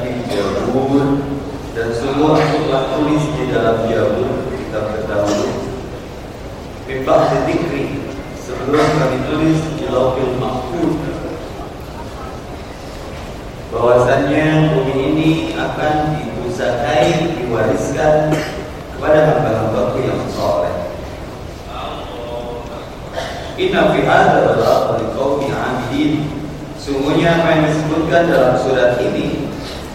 fi Jabur" dan sungguh aku telah tulis di dalam Jabur kitab terdahulu. Mimpak dzikri sebelum kami tulis di Lauhil Mahfuz bahwasannya bumi ini akan dipusakai diwariskan kepada hamba-hambaku yang soleh. Inna fi hadza balagha liqaumi 'abidin. Sungguhnya apa yang disebutkan dalam surat ini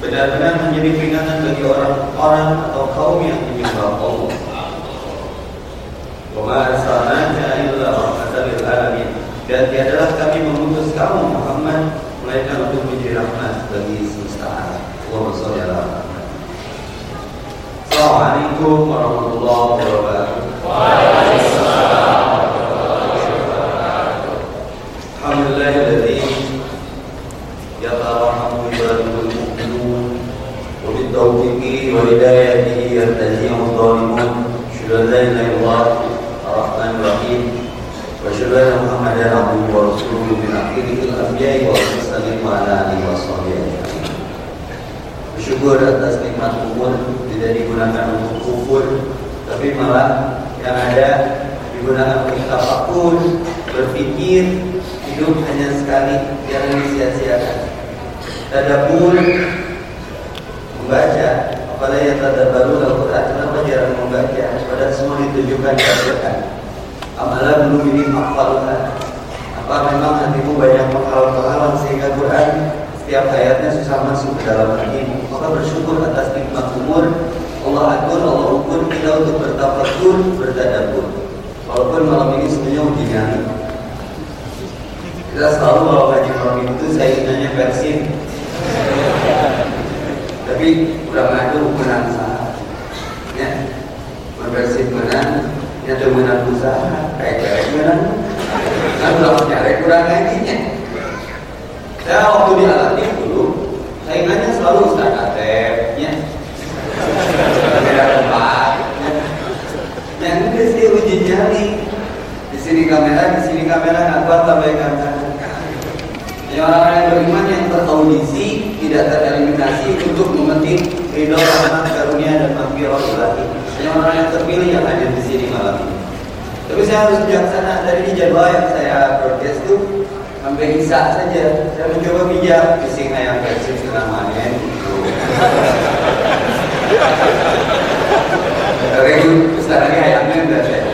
benar-benar menjadi peringatan bagi orang-orang atau kaum yang menyembah Allah. Wa arsalnaka illa rahmatan lil alamin. Dan tiadalah kami mengutus kamu Muhammad melainkan untuk menjadi rahmat bagi semesta alam. Assalamualaikum warahmatullahi wabarakatuh. Waalaikumsalam. يرتجع الظالمون اشهد ان لا اله الا الله الرحمن الرحيم واشهد ان محمدا عبده ورسوله من اخره الانبياء والمرسلين وعلى اله وصحبه اجمعين bersyukur atas nikmat umur tidak digunakan untuk kufur tapi malah yang ada digunakan untuk tafakur berpikir hidup hanya sekali jangan disia-siakan tadabbur membaca apalagi yang tadabbaru Al-Quran kenapa jarang membaca? Padahal semua ditujukan ke Al-Quran amalan belum ini hafalkan apa memang hatimu banyak menghafal sehingga Quran setiap ayatnya susah masuk ke dalam hatimu? Maka bersyukur atas nikmat umur. Allah atur, Allah ukur kita untuk bertafakur, bertadabbur. Walaupun malam ini sebenarnya uji nyali. Kita selalu kalau ngaji malam itu saya nanya Persib tapi kurang ngadu menang sah ya. Persib menang nyata menang usaha kayak kayak menang kan belum nyari kurang ngajinya. Saya waktu di Aladin dulu saingannya selalu Ustaz Atep ya. Beda tempat ya. yang ini sih uji nyali di sini kamera di sini kamera nggak kuat tambahkan Jadi orang-orang yang beriman yang teraudisi tidak tereliminasi untuk memetik ridho rahmat karunia dan maghfirah ilahi. Hanya orang yang terpilih yang hadir di sini malam ini. Tapi saya harus bijaksana dari jadwal yang saya broadcast itu sampai isa saja. Saya mencoba bijak bising ayam setengah manen. Regu besarnya ayamnya enggak saya.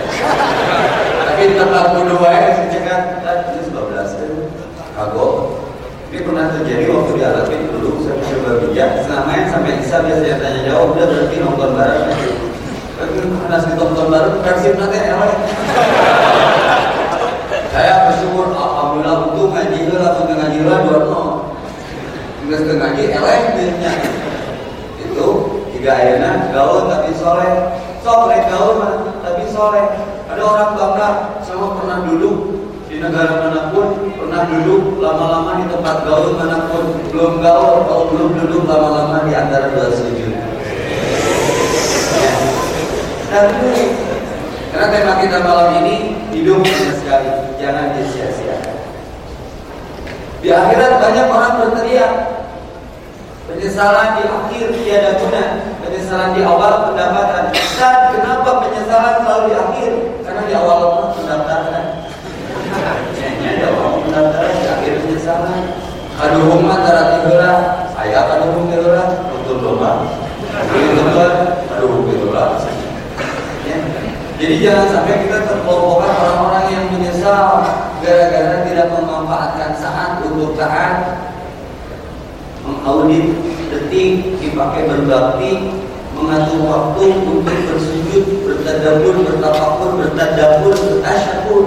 Tapi tempat bodoh ya sejak tadi sebab kagok. Ini pernah terjadi waktu di Arabin dulu saya mencoba bijak selama yang sampai bisa biasanya tanya jawab. Udah berarti nonton bareng. Tapi karena si nonton bareng versi nanti ya Saya bersyukur alhamdulillah untuk ngaji lah untuk ngaji lah dua no. Enggak setengah ngaji dia itu tiga ayana gaul tapi soleh. Soleh gaul tapi soleh. Ada orang bangga sama pernah duduk negara mana pun pernah duduk lama-lama di tempat gaul mana pun belum gaul kalau belum duduk lama-lama di antara dua sujud. Dan ini karena tema kita malam ini hidup sekali. Jangan disia-siakan di akhirat banyak orang berteriak. Penyesalan di akhir tiada guna. Penyesalan di awal pendapatan dan kenapa penyesalan selalu di akhir? Karena di awal pendapatan pendaftaran di penyesalan kaduhung mah tara tigeula saya kaduhung tigeula nonton domba beli domba kaduhung tigeula ya. jadi jangan sampai kita terkelompokkan orang-orang yang menyesal gara-gara tidak memanfaatkan saat untuk taat mengaudit detik dipakai berbakti mengatur waktu untuk bersujud, bertadabur, bertafakur, bertadabur, bertasyakur.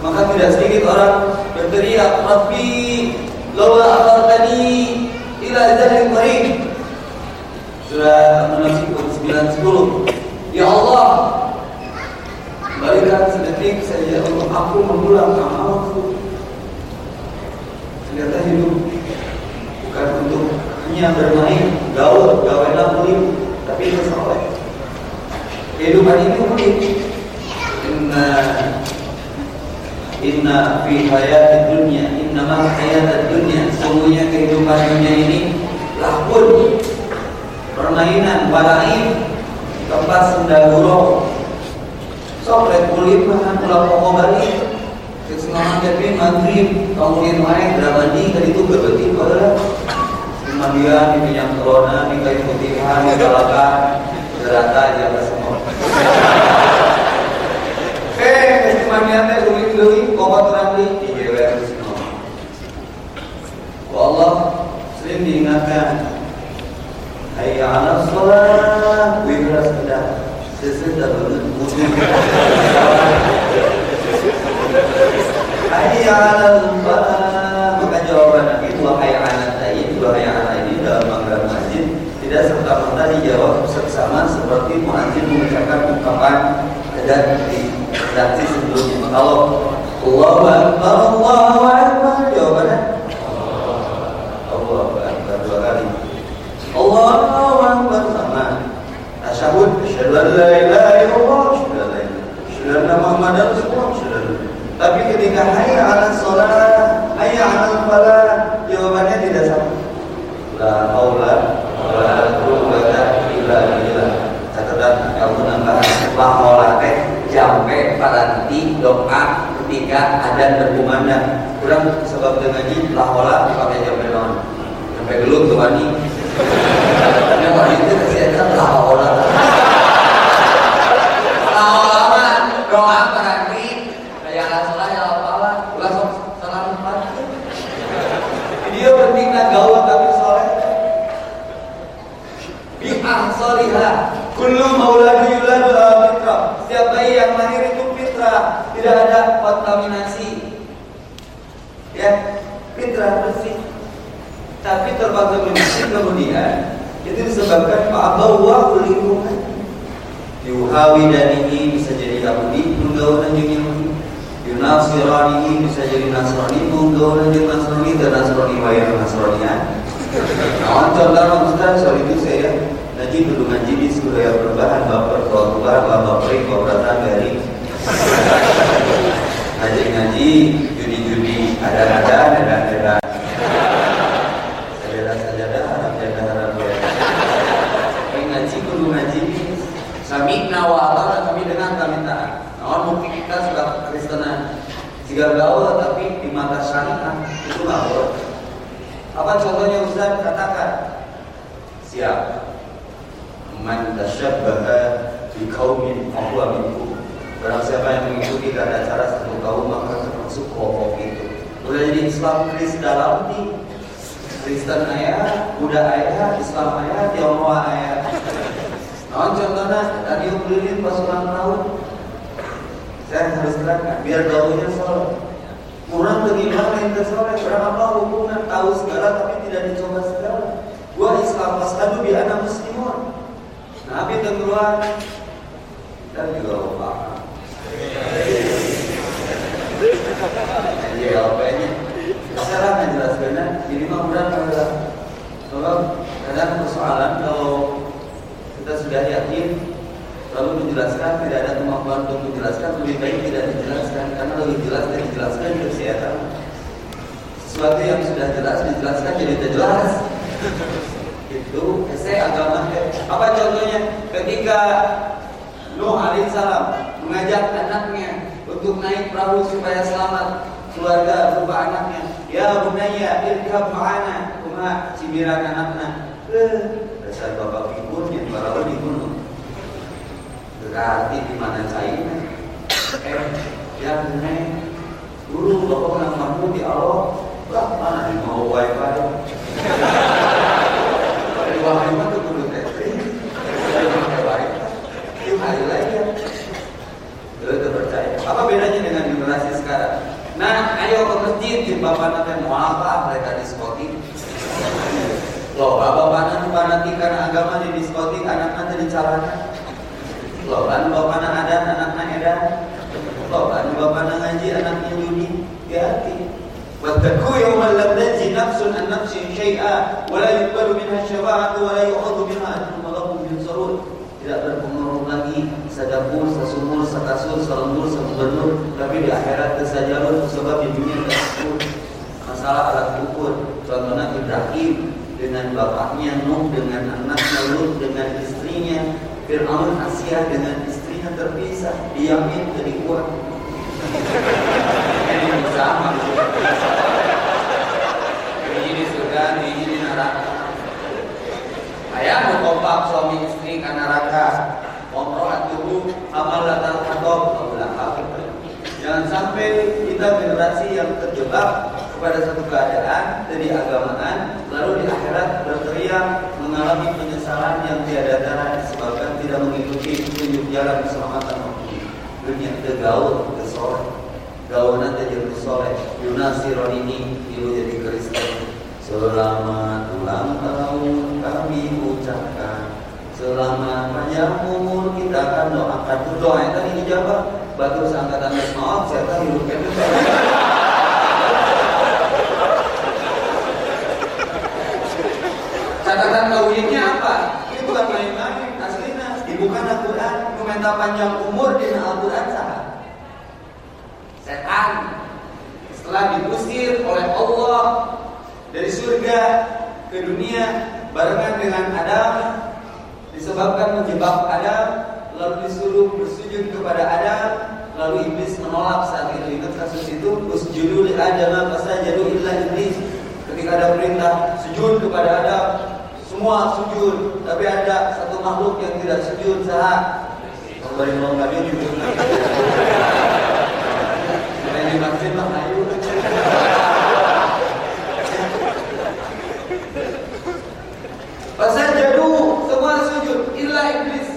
Maka tidak sedikit orang berteriak Rabbi laula tadi ila ajalin qarib. Surah Al-Munafiqun 910 Ya Allah Berikan sedetik saja untuk aku mengulang amalku. Ternyata hidup Bukan untuk hanya bermain Gaul, gawailah mulim Tapi itu soleh. Kehidupan ini mulim Inna Inna fi hayat dunia Inna hayat dunia Semuanya kehidupan dunia ini Lahun Permainan Balain Tempat sendaguro Sopret kulit Makan pulau pokok balik. Kesenangan jadi maghrib Kemudian wae Drabadi Tadi itu berbeti pada Kemudian di minyak corona Di kayu putihan Di kalakan Gerata Jaga semua. Eh, kemanian teh kokot rambli di jewer Allah sering diingatkan Hayya ala sholat keras tidak. Sesudah wudhu Hayya ala sholat. Maka jawaban Nabi Wahai anak tadi Wahai anak ini dalam mangga masjid Tidak serta-merta dijawab bersama Seperti muadzin mengucapkan ungkapan dan di sebelumnya. Kalau Allahu Akbar, Allahu Akbar, jawabannya Allahu Akbar dua kali. Allahu Akbar sama. Tasyahud, asyhadu an la ilaha illallah, asyhadu an la asyhadu anna Muhammadar Rasulullah, Tapi ketika hayya 'ala shalah, hayya 'ala falah, jawabannya tidak sama. La haula wala quwwata illa billah. Catatan kamu nambah la haula sampai nanti doa ketika ada berkumandang kurang sebab ngaji lahola dipakai sampai non sampai dulu tuh wani. Karena wani itu lahola mah doa nanti kayak asalah ya apa ulah sok salam dia penting gaul tapi soleh bi'ah solihah kullu mauladi yuladu fitrah setiap bayi yang lahir itu fitrah tidak ada kontaminasi ya fitrah bersih tapi terkontaminasi kemudian itu disebabkan fa'abawa lingkungan yuhawi dan ini bisa jadi Yahudi dan jeung Yahudi. Yunasirani bisa jadi Nasrani dan jeung Nasrani dan Nasrani wayang Nasranian. Nah, contoh Ustaz soal itu saya Ngaji dulu ngaji di suraya perubahan baper kalau keluar bapak pering kobratan dari ngaji ngaji judi judi ada ada ada kami kami dengan kami taat. Namun mungkin kita sudah Kristenan. Jika gaul tapi di mata syariah itu nggak boleh. Apa contohnya Ustaz katakan? Siap. Man tasyabbaha bi qaumin fahuwa minhum. Barang siapa yang mengikuti tata cara satu kaum maka termasuk kelompok itu. Udah jadi Islam Kristen dalam di Kristen ayah, Buddha ayah, Islam ayah, Tionghoa ayah. Nah, contohnya tadi beliin pas ulang tahun, saya harus terangkan biar gaulnya soleh. Kurang bagaimana yang tersoleh, kurang apa hubungan tahu segala tapi tidak dicoba segala. Gua Islam pas kadu bi anak muslimun. Nabi keluar dan juga lupa. Jadi jawabannya secara menjelaskannya ini mah mudah adalah kalau kadang persoalan kalau kita sudah yakin lalu menjelaskan tidak ada kemampuan untuk menjelaskan lebih baik tidak dijelaskan karena lebih jelas dan dijelaskan itu tahu sesuatu yang sudah jelas dijelaskan jadi tidak jelas itu saya agama apa contohnya ketika Nuh alaihissalam mengajak anaknya untuk naik perahu supaya selamat keluarga berupa anaknya. Ya bunaya irkab ma'ana kuma cibiran anaknya. Eh, dasar bapak pikun yang perahu di gunung. Berarti di mana China? Eh, ya bunaya. Dulu bapak pernah mampu di Allah. Lah mana di mau wifi? Di wifi itu kudu tethering. Pakai wifi. Itu lagi ya. Itu percaya. Apa bedanya dengan generasi sekarang? Nah, ayo ke masjid di bapak nanti mau apa mereka diskotik. Loh, bapak mana karena agama di diskotik anak-anak calonnya. Loh, kan bapak ada anak-anaknya ada? Loh, kan bapak ngaji anaknya Yudi? Ya, hati. Wattaku yawman lam tajzi nafsun an nafsin syai'a wa la yuqbalu minha syafa'atu wa la yu'khadhu minha adlun wa. Tidak berpengaruh lagi sedapur, sesumur, sekasur, selembur, sebenur tapi di akhirat kesajarun sebab di dunia tersebut Masalah alat ukur, contohnya Ibrahim dengan bapaknya Nuh dengan anaknya Lut dengan istrinya. Fir'aun Asia dengan istrinya terpisah. Diamin jadi kuat. Ini sama. Ini surga ini neraka. Ayah kompak suami istri karena neraka. Omro'atuhu amalatal hadob Jangan sampai kita generasi yang terjebak kepada satu keadaan dari agamaan lalu di akhirat berteriak mengalami penyesalan yang tiada tara disebabkan tidak mengikuti petunjuk jalan keselamatan dunia tegaul kesoleh gaunan jadi soleh yunasiron ini ilu jadi Kristen. Selamat ulang tahun kami ucapkan. Selamat panjang umur kita akan doakan. Doa yang tadi dijawab batu seangkatan maaf saya tahu catatan kawinnya apa? Ini bukan main-main aslinya. Dibuka Al-Quran. Komentar panjang umur di Al-Quran sahabat setan. Setelah diusir oleh Allah dari surga ke dunia barengan dengan Adam disebabkan menjebak Adam lalu disuruh bersujud kepada Adam lalu iblis menolak saat itu. Ingat kasus itu? Usjudu li Adam fasajadu illa iblis. Ketika ada perintah sujud kepada Adam semua sujud tapi ada satu makhluk yang tidak sujud sah Allah yang kami juga di masjid mah ayo Pasal jadu semua sujud illa iblis.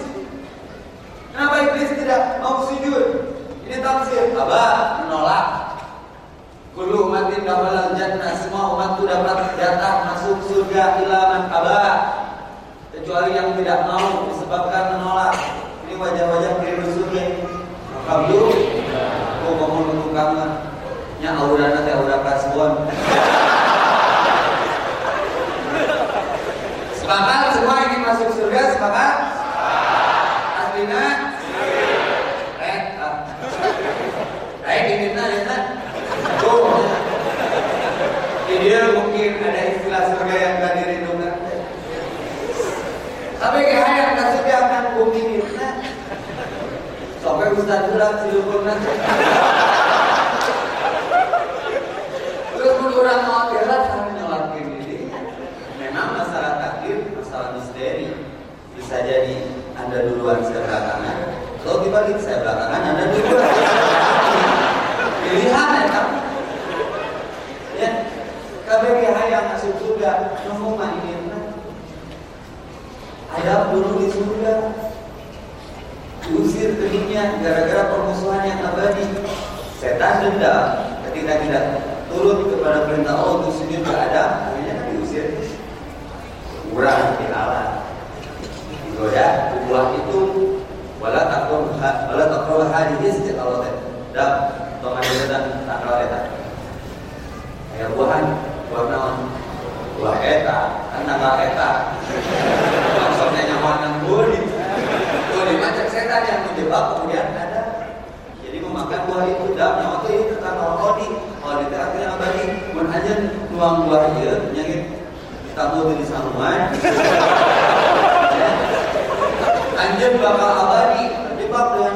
Kenapa iblis tidak mau sujud? Ini tafsir. Abah menolak. Kulu umatin dakhalal jannah semua umatku dapat jatah masuk surga ilaman abah. Kecuali yang tidak mau disebabkan menolak. Ini wajah-wajah kiri surga. Kabur aku ngomong untuk kamu nya aura nanti aura kasuan sepakat semua ingin masuk surga sepakat itu dia mungkin ada istilah sebagai yang tadi rindukan tapi kehayat nasibnya akan bumi nah. sampai Ustaz bilang silukun nah. terus berkurang khawatiran sampai nolak ini memang masalah takdir masalah misteri bisa jadi anda duluan saya belakangan kalau dibalik saya belakangan anda duluan padahal turun di surga. Diusir ke dunia gara-gara permusuhan yang abadi setan dendam ketika tidak turut kepada perintah Allah untuk sujud ke Adam akhirnya kan diusir kurang Allah digoda gitu ya. buah itu wala takul wala takul hadis setiap Allah dan tong dan takal eta ya buahan buah naon? Buah eta. Kan tanggal eta. Golim. Golim aja setan yang menjebak kemudian ada. Jadi memakan buah itu dan waktu itu ini tentang rodi. Kalau itu akhirnya abadi, mun aja nuang buah itu nyakit kan? tak mau di saluman. Ya. Anjir bakal abadi, terjebak dengan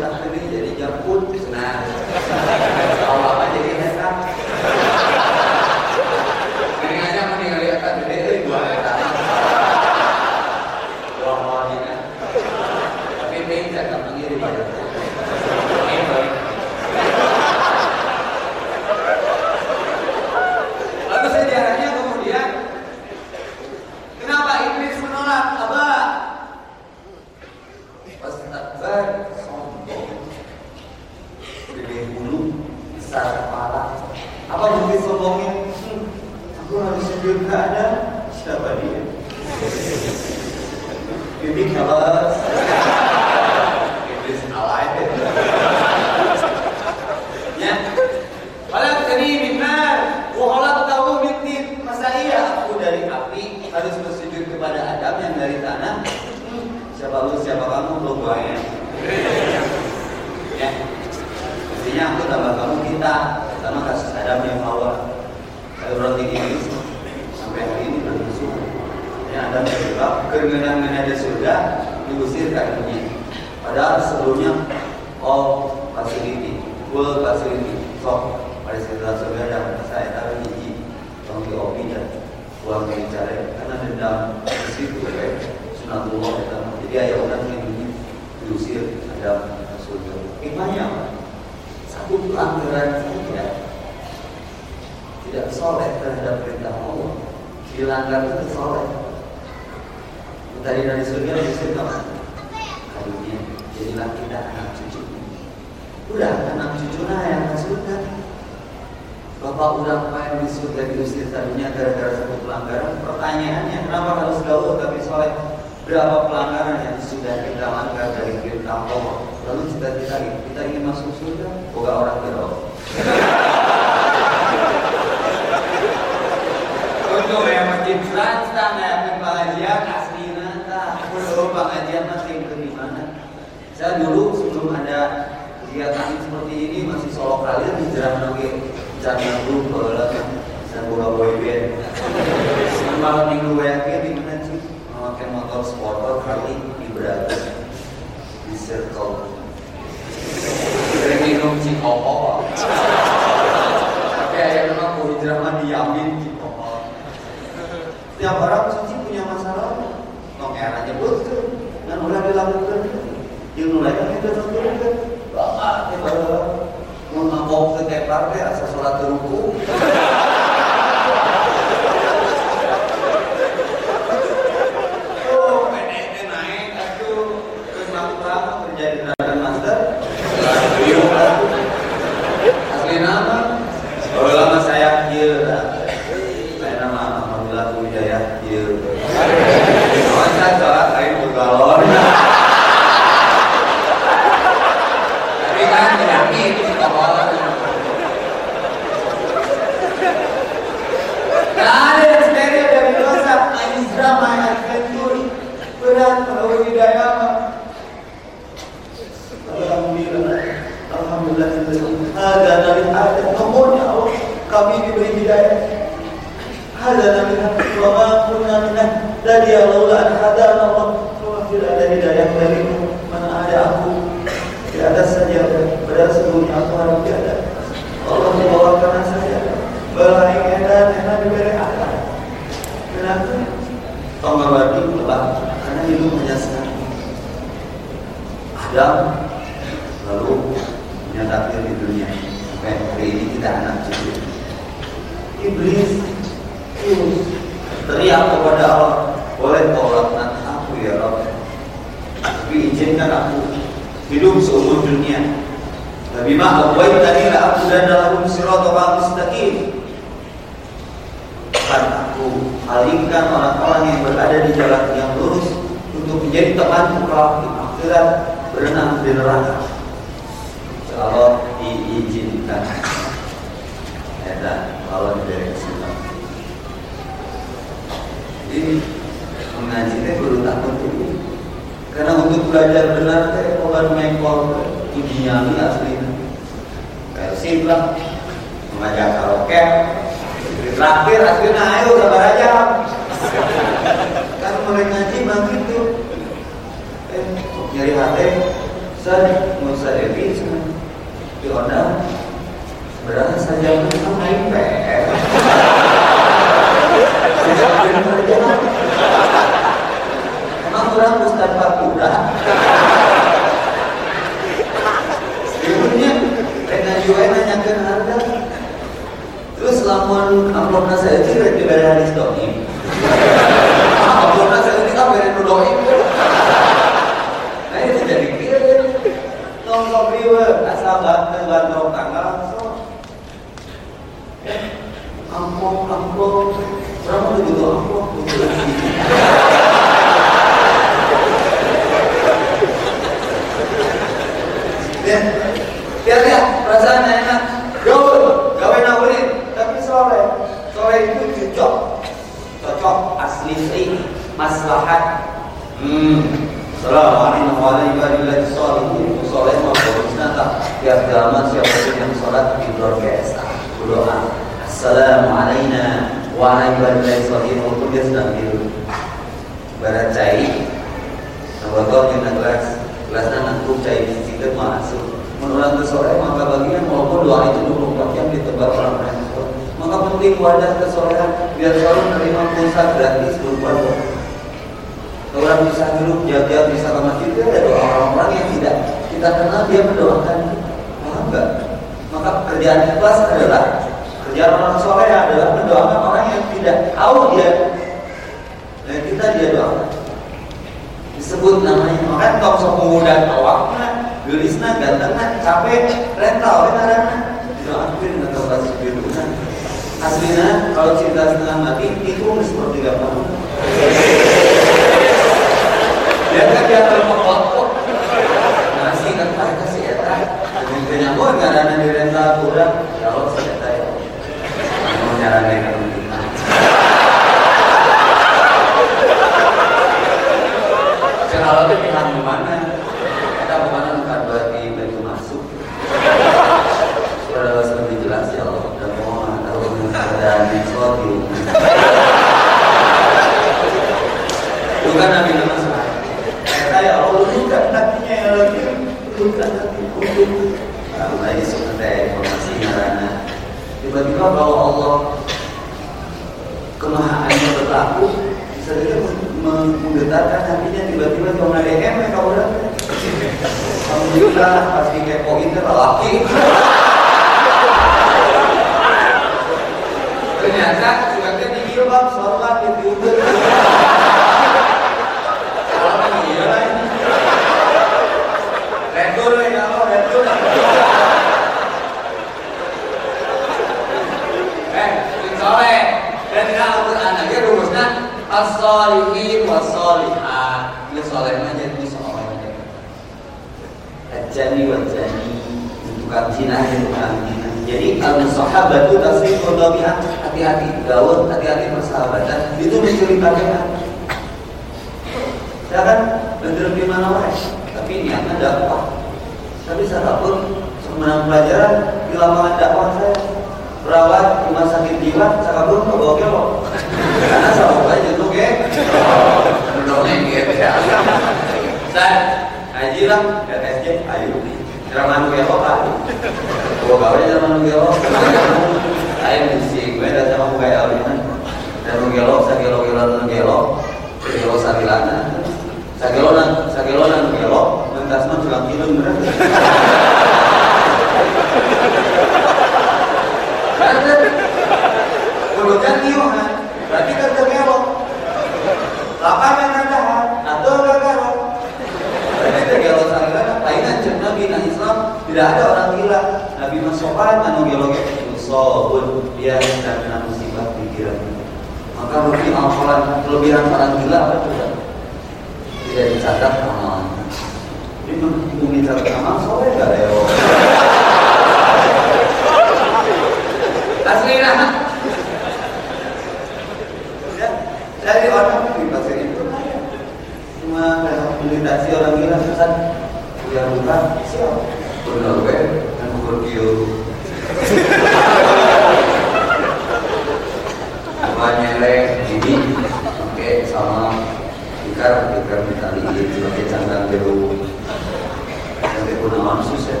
manusia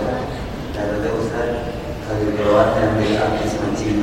dan ada Ustaz kalau dibawa dan dia habis mancing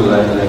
privilégio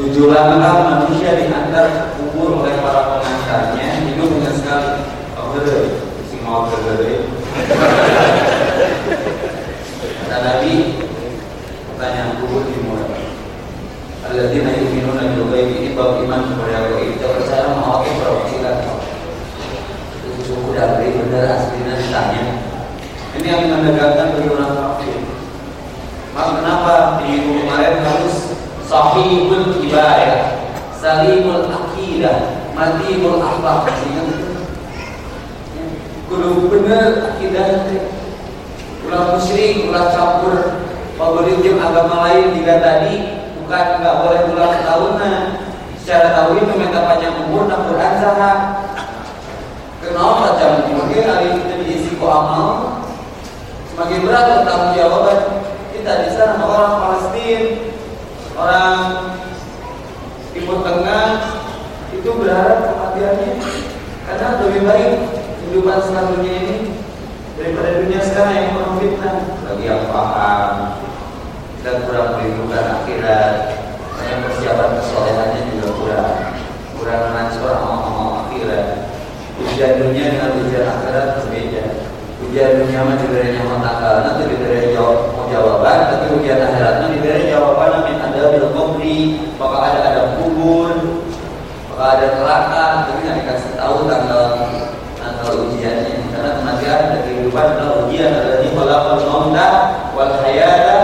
tujuh langkah manusia di antara kubur oleh para pengantarnya hidup dengan sekali oh si mau tergede Kata Nabi Pertanyaan kubur dimulai Alladzina yu'minuna bil ghaibi ini bab iman kepada gaib. Kita percaya mau apa perwakilan Itu suku dari benar aslinya ditanya. Ini yang menegakkan bagi orang kafir. Maka kenapa di kemarin harus sahihul ibadah, salimul akidah, matiul akhlak kudu bener akidah ulah musyrik, ulah campur favoritnya agama lain jika tadi bukan nggak boleh ulang tahunan. Secara tahu itu minta panjang umur dan Quran saha kenapa macam mungkin hari kita diisi ku amal. Semakin berat tanggung jawaban kita di sana orang Palestina orang Timur Tengah itu berharap kematiannya karena lebih baik kehidupan selanjutnya ini daripada dunia sekarang yang penuh fitnah. Bagi yang paham dan kurang merindukan akhirat yang persiapan kesolehannya juga kurang. Kurang mengacu amal-amal akhirat. Ujian dunia dengan ujian akhirat berbeda. Ujian dunia mah diberi nyawa tanggal nanti diberi jawab jawaban. Tapi ujian akhiratnya diberi jawaban bil kubri maka ada ada kubur maka ada neraka tapi nggak dikasih tahu tanggal tanggal ujiannya. Karena kematian dan kehidupan adalah ujian. Adalah di khalaqal mauta wal hayata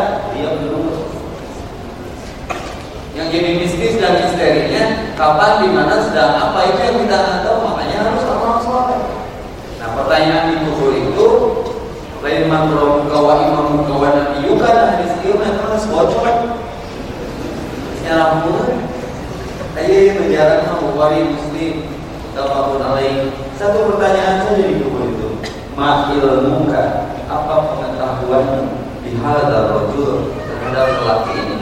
yang jadi mistis dan misterinya kapan, di mana, sedang apa itu yang kita nggak tahu. Makanya harus amal soleh. Nah pertanyaan di kubur itu lain makro kawa imam kawa nabi yuka dan hadis itu yang terus bocor secara umum Ayo menjalankan Bukhari Muslim. Tawakun alaih. Satu pertanyaan saja di kubur itu. Ma ilmuka Apa pengetahuan Di hal rojul Terhadap lelaki ini?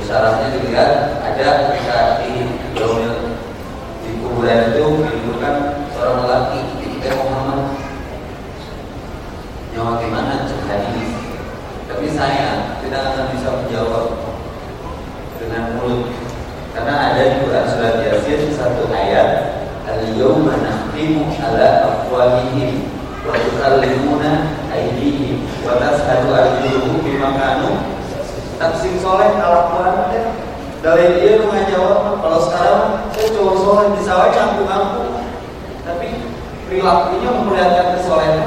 Syaratnya dilihat Ada ketika di Yaumil Di kuburan itu Dihidupkan seorang lelaki Ketika Muhammad. Nyawa gimana cek hadis Tapi saya Kita akan bisa menjawab Dengan mulut. Karena ada di Quran surat al-yawma nakhtimu ala afwahihim wa tukallimuna aydihim wa tashhadu arjuluhum bima kanu taksim soleh kelakuan teh dari dia lu ngajawab kalau sekarang saya cowok soleh di sawah ngaku-ngaku tapi perilakunya memperlihatkan kesolehan.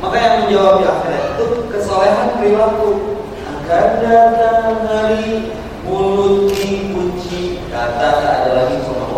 Maka yang menjawab di akhirat itu kesolehan perilaku. Akan datang hari mulut dikunci kata tak ada lagi sama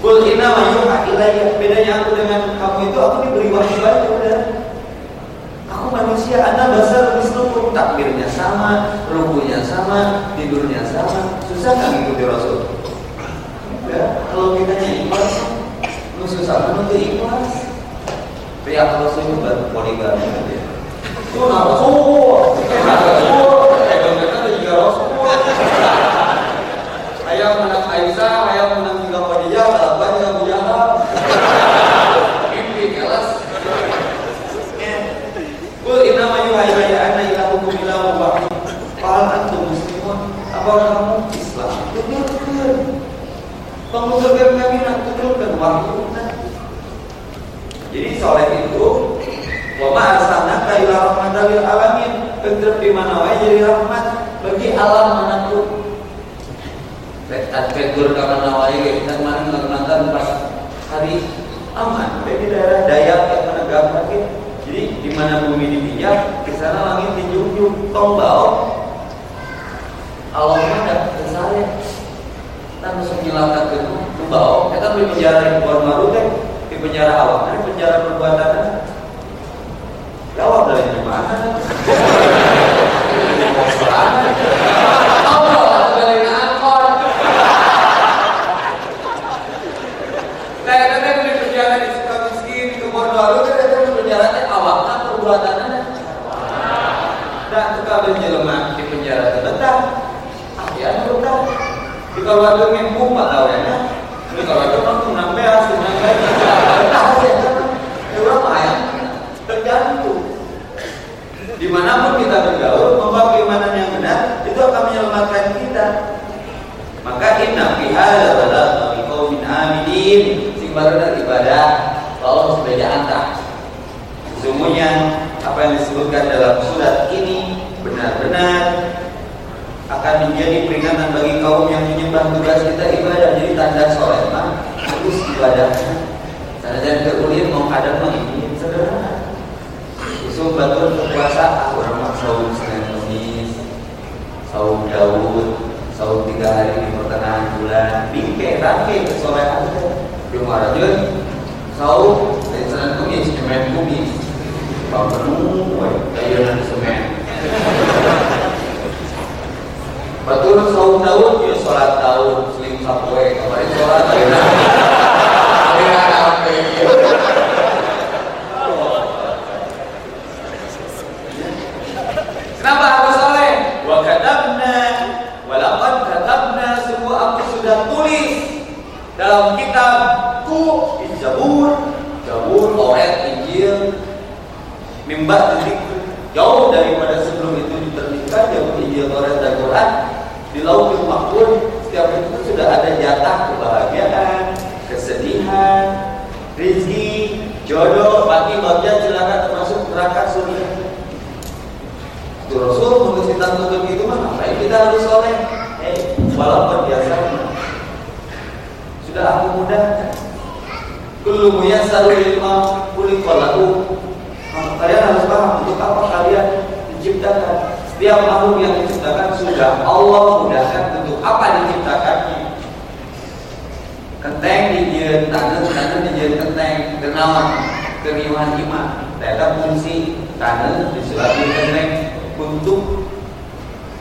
Kul inna ma yuha Bedanya aku dengan kamu itu Aku diberi wahyu aja udah. Aku manusia, anda basar mislukum Takbirnya sama, rukunya sama Tidurnya sama. Susah nggak ngikuti Rasul? Ya, kalau kita ikhlas Lu susah menuntut ikhlas. Pihak Rasul itu batu poligami ya. Itu Rasul Eh, dompetnya juga Rasul. Ayam menang Aisyah, ayam juga Khadijah, apa dengan Abu Jahal? Mimpi kelas. Kul inna ma yuhai ya anna ilahukum ilahu wahid. Fahal antum muslimun? Kamu Islam? Tuturkan. Penguturkan kami nak tuturkan wahyu. Jadi soleh itu Wa ma arsalnaka ila rahmatan lil alamin. Bentuk di mana wae jadi rahmat bagi alam mana pun. Adventure karena nawai kita kemarin nonton pas hari aman di daerah Dayak yang menegak lagi. Jadi di mana bumi dipijak, di sana langit dijunjung, tombau kalau mah dapat kesalahan ya. kita harus menghilangkan itu. Membawa oh, kita kan di penjara di luar baru kan? Di penjara awak kan? di penjara perbuatan kan? Ya, Jawab dari mana kan? Nah, tukang nah, jelema di penjara terbentang بوادم موما أولا بوادم aku nambah nambah entah siapa orang ya tergantung di mana pun kita bergaul membawa keimanan yang benar itu akan menyelamatkan kita maka inna fi hadza balagha min qaumin aminin ibadah Allah sebagai antar. sesungguhnya apa yang disebutkan dalam surat ini benar-benar akan menjadi peringatan bagi kaum yang menyembah tugas kita ibadah jadi tanda soleh mah terus ibadah karena dari kekuliah mau ada mah ini sederhana Usul batul kekuasaan orang mah saum Senin Kamis saum Daud saum tiga hari di pertengahan bulan. Rangke kesolehan belum ada juga. Saum dari Senin Kamis Senin Kamis. Bang penuh, kayak nanti semen. Betul saum Daud, ya sholat Daud, seling sapwe, kemarin sholat Daud. Kenapa harus soleh? Wa katabna, walaqad katabna, semua aku sudah tulis dalam kitabku di Zabur, Zabur, Injil, mimbar titik jauh daripada sebelum itu diterbitkan jauh Injil Taurat dan Quran di lauhul mahfuz setiap itu sudah ada jatah kebahagiaan kesedihan rezeki jodoh. Bagi babnya silakan termasuk berangkat surga. Itu Rasul menulis tentang begitu mah ngapain kita harus soleh? Eh walaupun biasa sudah aku mudahkan kullu muyassaru lima kulit walahu kalian harus paham untuk apa kalian diciptakan. Setiap makhluk yang diciptakan sudah Allah mudahkan untuk apa diciptakannya. Kenteng dijieun tangan, tangan dijieun kenteng, kenawan, keriuhan iman. Data fungsi tangan disulapin kenteng untuk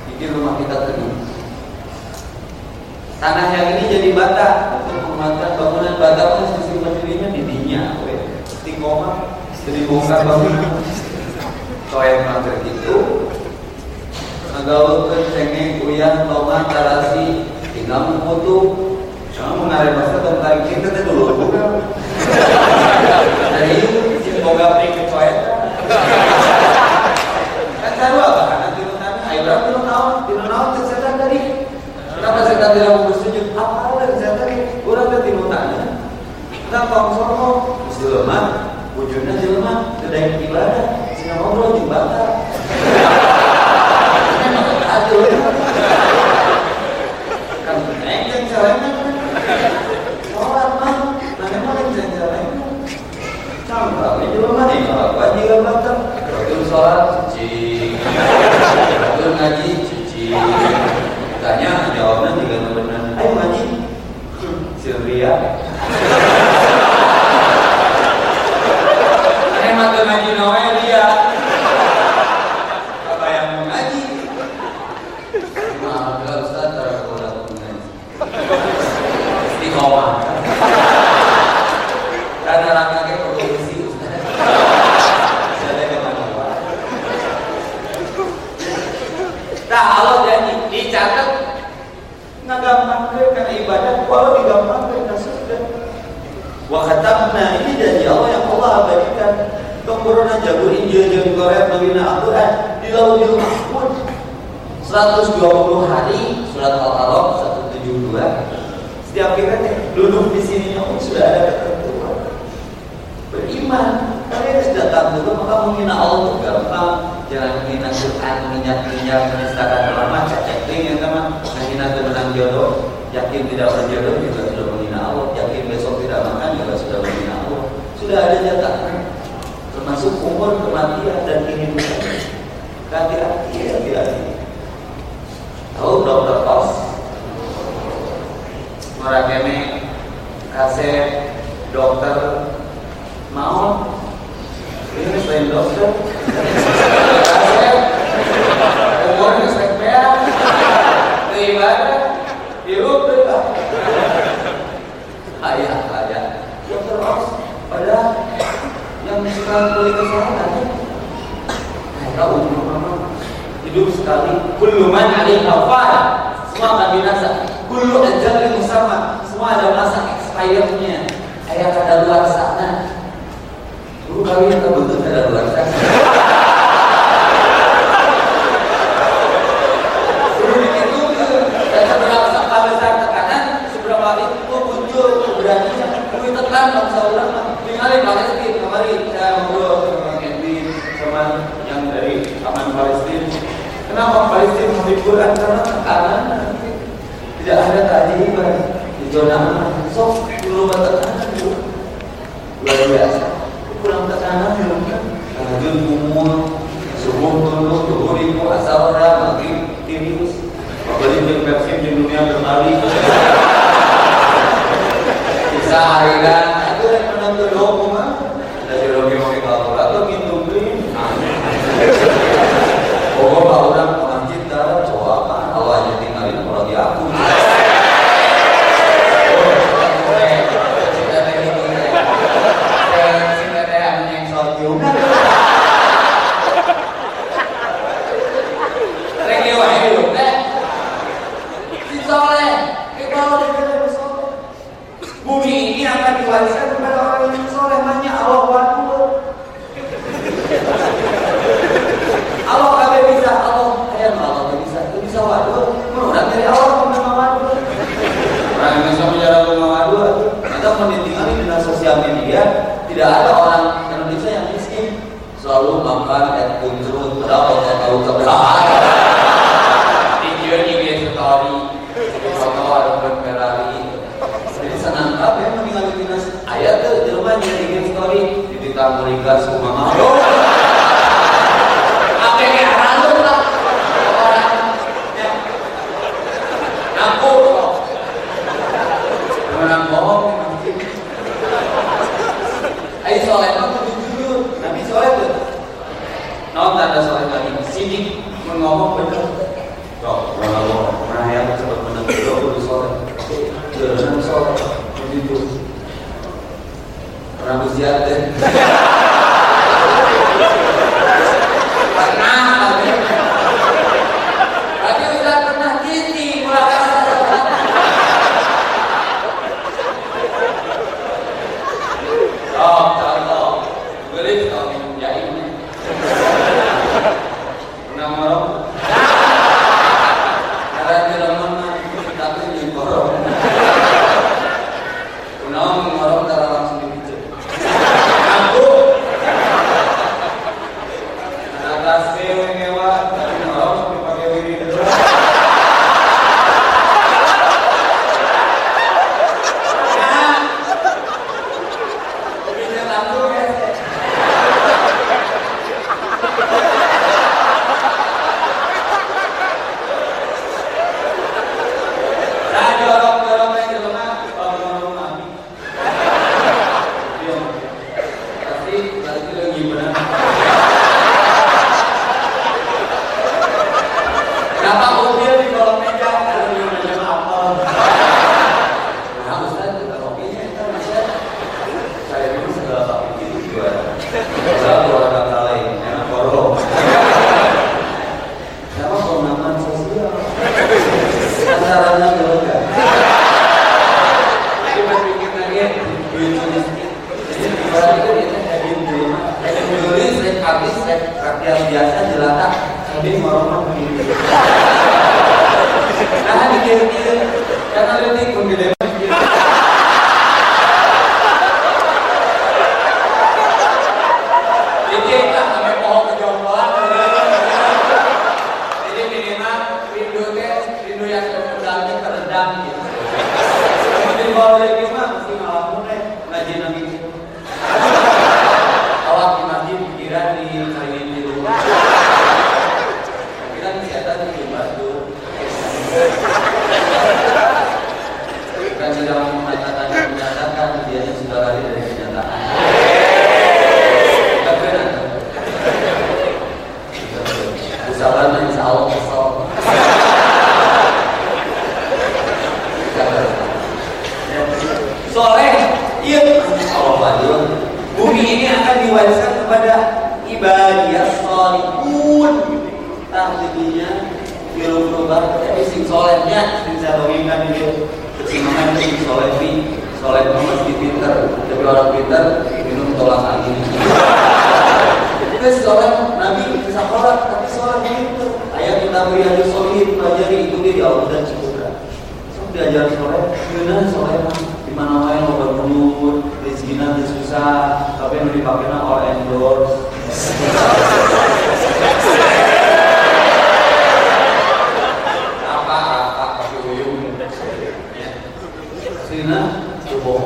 bikin rumah kita teduh. Tanah yang ini jadi bata untuk menguatkan bangunan bata pun sisi berdirinya di dinya, istiqomah jadi bongkar bangunan Soal mager itu Ngagalukeun cengeng, uyang, tomat, tarasi Tinggal memfoto Cuma mengalir masa tong tarik kita teh dulu itu si boga coet Kan tahu apa kan tiru tanah Ayo berapa tiru naon Tiru naon cek setan tadi Kenapa mau bersujud Apa ada setan Urang teh tiru tanah Kenapa ngomong Mesti lemah wujudnya jelema kedai ibadah sehingga ngobrol bata kan naik mah mana betul sholat cuci cuci tanya jawabnya benar ayo ngaji ngaji Noel dia apa yang mau ngaji maaf kalau Ustaz cara bola mengaji istiqomah karena rakyatnya produksi Ustaz saya ke mana Nah, Allah janji dicatat nggak gampang karena ibadah kalau digampang karena surga. Wa khatamna ini janji Allah yang Allah abadikan Kemuruna Jabur Korea Mawina Al-Quran di Lauhul Mahfuz 120 hari surat Al-Alaq 172 setiap kita duduk di sini namun sudah ada ketentuan. Beriman. Kalian sudah tahu maka menghina Allah gampang. Jangan menghina Quran minyak-minyak menistakan ulama cacat yang teman menghina tentang jodoh yakin tidak berjodoh juga sudah menghina Allah. Yakin besok tidak makan juga sudah menghina Allah. Sudah ada jatahnya termasuk umur kematian dan kehidupan. Hati-hati hati-hati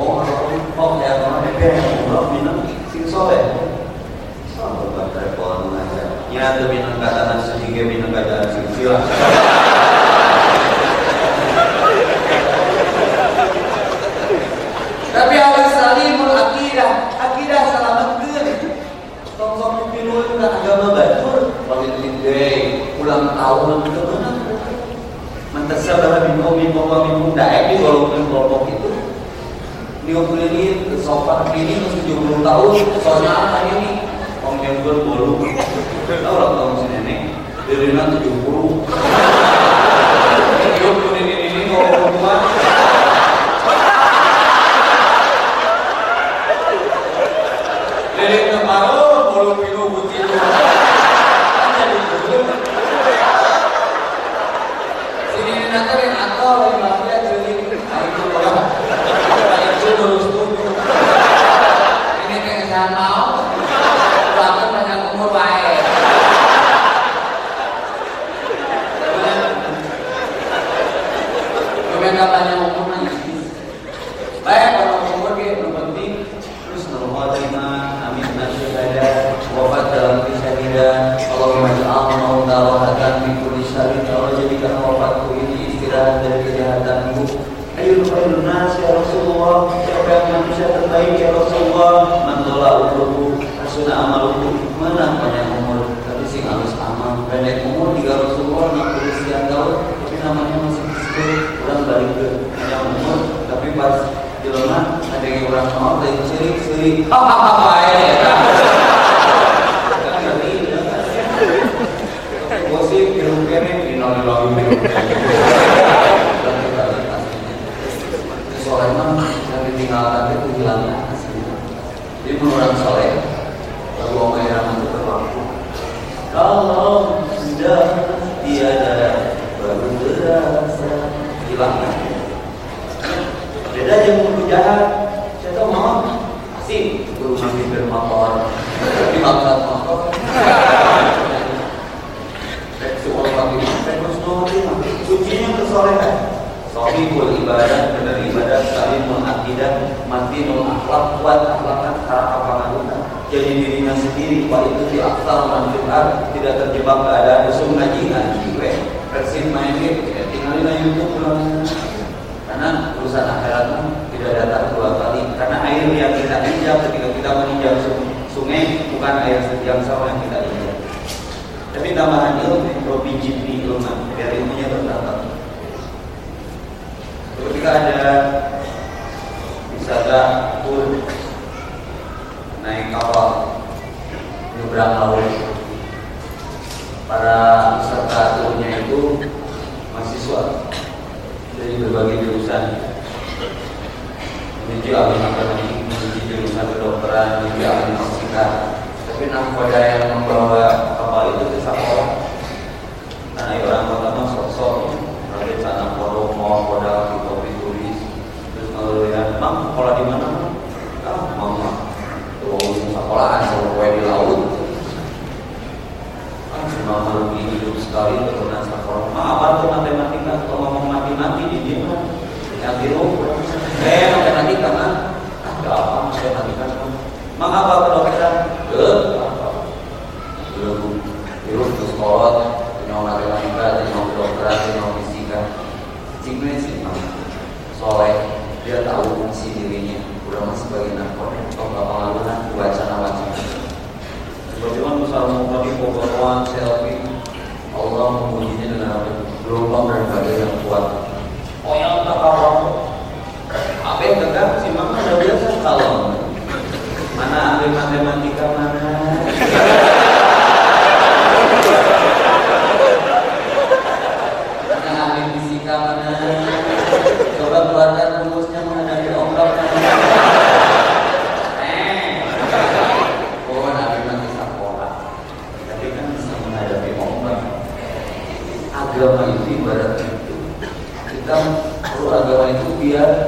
bohong atau kok ya kalau DP ngobrol minum sing soleh sama bapak repot aja ya tuh minum kata nasi juga minum kata nasi silahkan tapi harus salimul akidah akidah selamatkan tong-tong pilu itu kan agama batur Valentine Day ulang tahun itu mana mentasabah min qawmin wa min daek di walaupun kelompok itu Liuk ini sopan ini 70 tahun soalnya apa ini. Om yang gue bolu. Tahu lah tahun si nenek Dirina 70 Liuk ini ini ngomong rumah Lirik kemaru bolu pilu putih Jadi Sini nanti yang akal yang mafia jadi itu orang itu lulus tujuh ini kayak jangan mau banget banyak umur baik Kemudian banyak umur nanti baik kalau umur dia yang penting terus normal terima amin nasyahada wafat dalam kisah Allahumma ja'al mauta wahatan min kulli syarrin ya Allah jadikan wafatku ini istirahat dari kejahatanmu Ayo khairun nas ya Rasulullah Siapa yang manusia terbaik ya Rasulullah Man dola umurku Hasuna amaluku Mana banyak umur Tapi sing halus amal Pendek umur tiga Rasulullah 60 sekian tahun Tapi namanya masih disebut Orang balik ke Banyak umur Tapi pas di lemah Mau Dan ciri ciri Hahaha ya Gosip kene mah yang ditinggalkan itu hilangnya Om. Kalau sudah tiada baru terasa hilangnya. Beda yang jahat, saya tahu mau asik guru mampir bermotor, tapi makan motor. Seksual lagi, seksual lagi, kuncinya kesolehan. Sohibul ibadah benar ibadah salimul akidah matinul akhlak kuat akhlakan cara apa jadi dirinya sendiri pak itu di akhlak manfaat tidak terjebak keadaan usung ngaji ngaji we versi main ya tinggalin aja YouTube karena urusan akhirat tidak datang dua kali. Karena air yang kita injak ketika kita meninjau bukan air yang sama yang kita injak tapi tambahan ilmu Robi Jibni ilmu biar ilmunya bertambah. Ketika ada wisata pun naik kapal nyebrang laut. Para peserta turunnya itu mahasiswa dari berbagai jurusan. Menuju akademik menuju jurusan kedokteran menuju fisika tapi nahkoda yang membawa kapal itu ke sekolah karena orang pertama sosok dari sana forum mau di kopi tulis terus kalau ya bang sekolah di mana? Ah mama tuh sekolahan selalu di laut. Kan cuma merugi hidup sekali turunan sekolah mah apa tuh matematika? Kalau ngomong mati-mati di dia yang di eh matematika mah ada apa matematika mah apa kedokteran ke belum belum ke sekolah punya matematika punya kedokteran punya fisika Cingnya sih soleh dia tahu fungsi dirinya udah masih sebagai narkoba atau pengaluran wacana wacana bagaimana besar mau tadi fotoan selfie Allah memujinya dengan gelombang dan badai yang kuat oh yang tak kawan apa yang tegak si mama udah biasa kalau mana ahli matematika mana? Mana ahli fisika mana? Coba keluarkan rumusnya menghadapi ombak eh. Oh nabi nanti sekolah. Tapi kan bisa menghadapi ombak. Agama itu ibarat itu kita perlu agama itu biar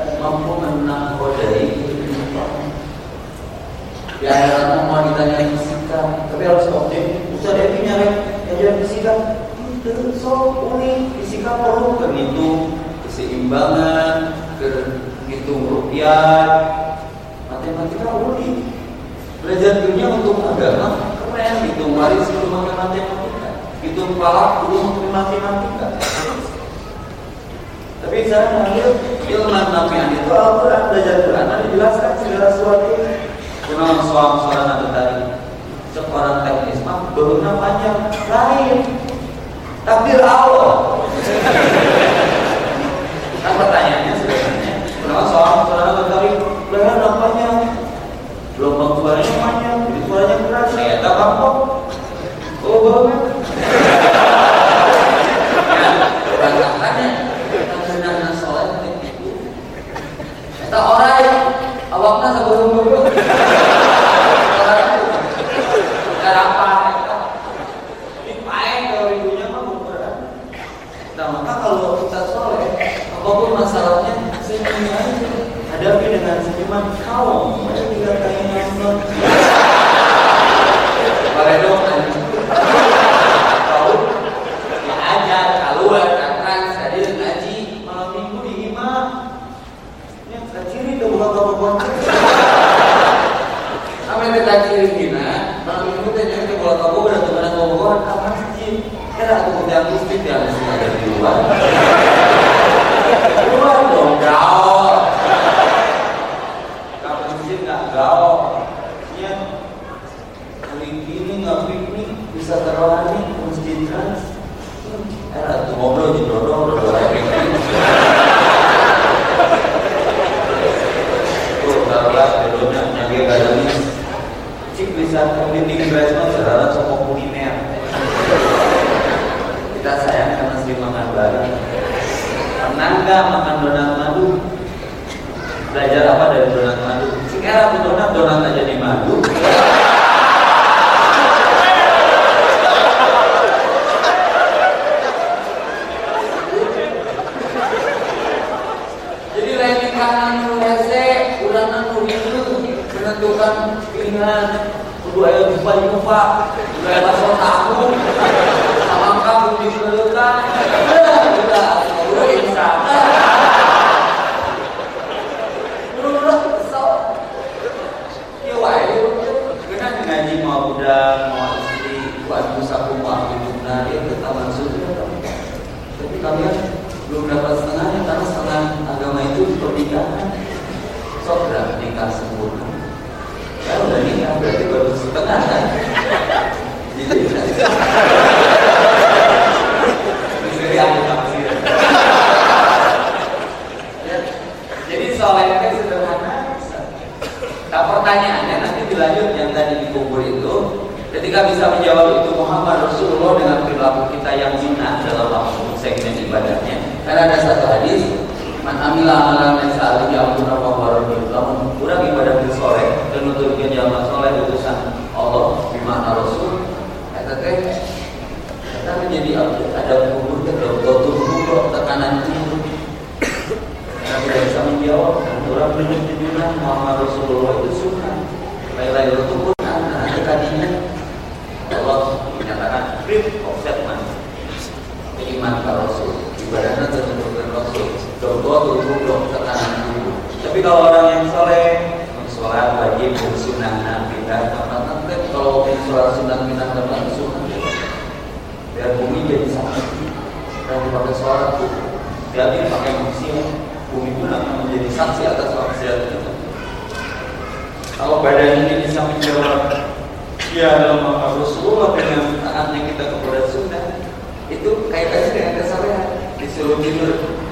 di akhirat mau ditanya fisika. Tapi harus objektif bisa dia rek. Ajaran fisika. Itu so unik. Fisika perlu ke itu keseimbangan ke hitung rupiah, matematika unik. Belajar dunia untuk agama keren, hitung waris belum matematika, hitung palak belum matematika. Tapi saya mengambil ilmu nafian itu Al-Quran belajar Quran. Dijelaskan segala sesuatu. Memang soal nanti tadi seorang teknis mah berguna panjang lain. Takdir Allah. Kan pertanyaannya sebenarnya kenapa soal saudara ketahui belajar nampaknya gelombang suaranya panjang jadi suaranya keras. Saya tak gampang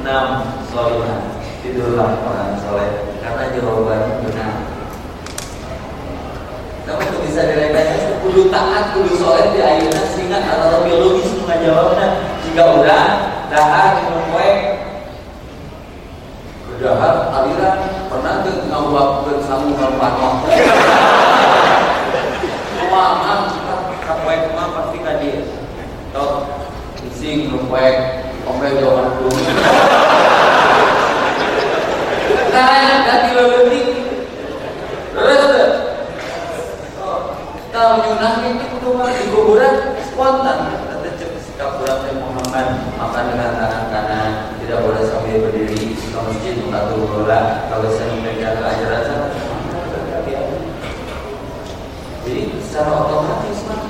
enam solihah tidurlah orang soleh karena jawabannya benar. Namun itu bisa diremehkan kudu taat kudu soleh di akhirnya sehingga atau biologis mengajawabnya jika udah dahar minum kue aliran pernah ke ngawak bersama ngawak Mama, kapoek mah pasti tadi. Tok, ising nupoek, Ombe jawaban dulu. Tanya dari lelaki. Terus tahu Yunani itu keluar di kuburan spontan. Kata sikap kurang yang Muhammad. makan dengan tangan kanan tidak boleh sambil berdiri kalau masjid buka bola kalau saya memegang ajaran saya jadi secara otomatis mah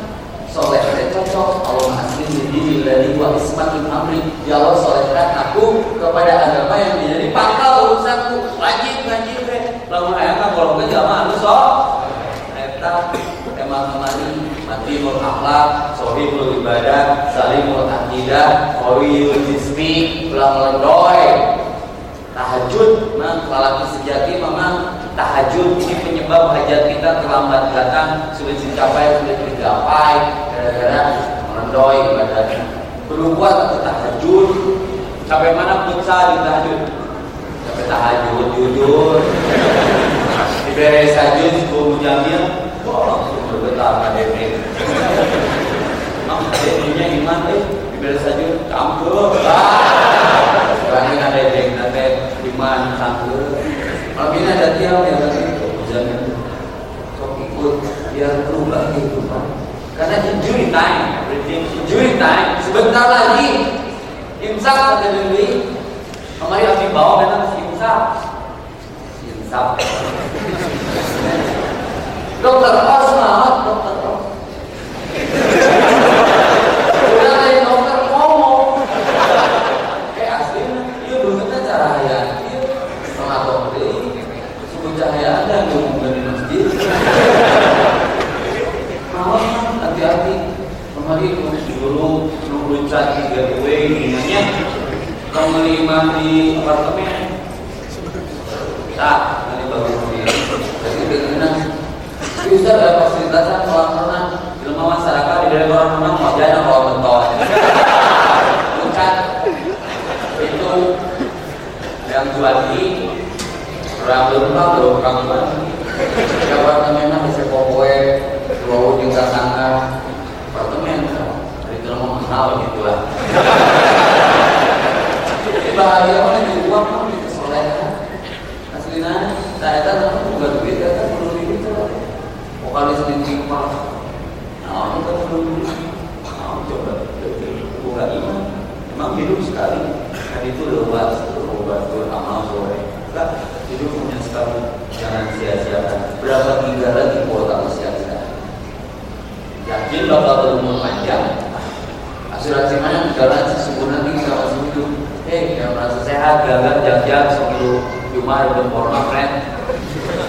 soleh cocok Allah dari wa ismatim amri. Ya Allah solehkan aku kepada agama yang menjadi pangkal urusanku. Rajin ngajin teh lama ayam kalau golongkeun jalma oh. anu so eta emang kemari mati mul akhlak sohibul ibadah salimul aqidah qawiyul jismi ulang lendoy tahajud memang lelaki sejati memang tahajud ini penyebab hajat kita terlambat datang sulit dicapai sulit digapai karena melendoy ibadahnya. Berbuat atau tahajud, sampai mana pulsa di tahajud? Sampai tahajud, jujur. Diberes tahajud, sepuluh jamnya, wah langsung bergetar. Mak, KDP-nya iman, eh, diberes tahajud, campur. Sekarang ada yang nanti iman, campur. Kalau ini ada tiang yang tadi jangan sok ikut biar berubah kehidupan. Karena injury time, injury time. Sebentar lagi imsak ada dulu. Kemarin kami bawa memang imsak, imsak. Dokter Osma, dokter Osma. Udah ada dokter ngomong. Eh aslinya, iya belum cara ya. Mengatur deh, suku cahaya ada yang ngomongin di masjid. Malam hati-hati, kemarin kurus dulu, nunggu cat tiga gue, ininya di apartemen. Tak, nanti baru dia. Jadi dengan bisa ada fasilitasan kolam renang, ilmu masyarakat di dalam kolam renang wajahnya kolam mentol. Bukan itu yang jual ini orang lembah belum orang lembah ya apartemen bisa kowe dua ujung sangka apartemen dari dalam mahal gitu lah ini bahaya mana di uang kan di kesolehan aslinya saya tahu juga duit saya tahu perlu duit itu vokalis di kepala nah itu perlu duit nah coba bukan iman. Emang hidup sekali. Dan itu luas luas itu amal sore enggak hidup punya sekali. Jangan sia-siakan. Berapa tiga lagi kuota usia kita yakin bakal berumur panjang? Asuransi mana? Jalan sesungguhnya tinggi sama masih hidup eh yang merasa sehat gagal jalan-jalan sebelum cuma ada corona friend.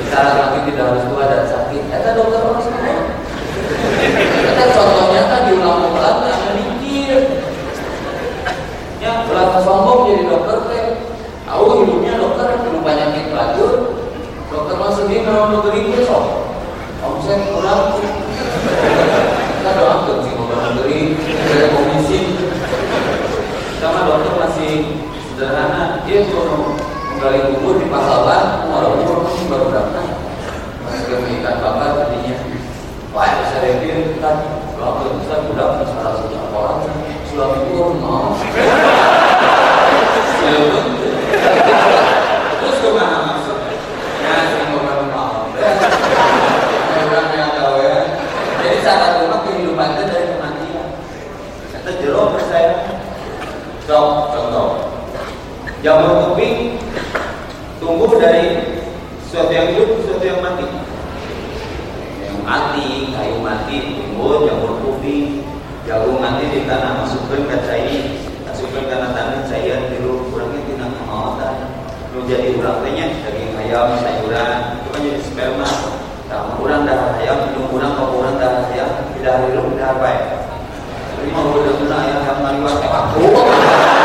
Bicara lagi tidak harus tua dan sakit. Kata dokter orang semua kata contohnya kan diulang-ulang yang mikir. Ya berapa sombong jadi dokter teh tahu hidupnya dokter belum banyak pelajur dokter masuk di memang dokter Inggris kok omset kurang. Kita doakan sih mau negeri dari komisi sama dokter masih sederhana dia suruh menggali kubur di pahlawan mau umur masih baru berapa masih kemilikan bakar tadinya wah bisa review kan kalau itu mau terus ke mana ya mau orang yang tahu itu dari jamur kuping tumbuh dari sesuatu yang hidup sesuatu yang mati. Yang mati kayu mati tumbuh jamur kuping jagung mati di tanah masukkan ke cair masukkan karena tanah cair tiru kurangnya tidak kemauan lu jadi urang tehnya daging ayam sayuran itu kan jadi sperma. Nah kurang darah ayam hidung kurang kurang darah ayam. Tidak hidup tidak jadi mau udah guna ayam yang ngaliwat kayak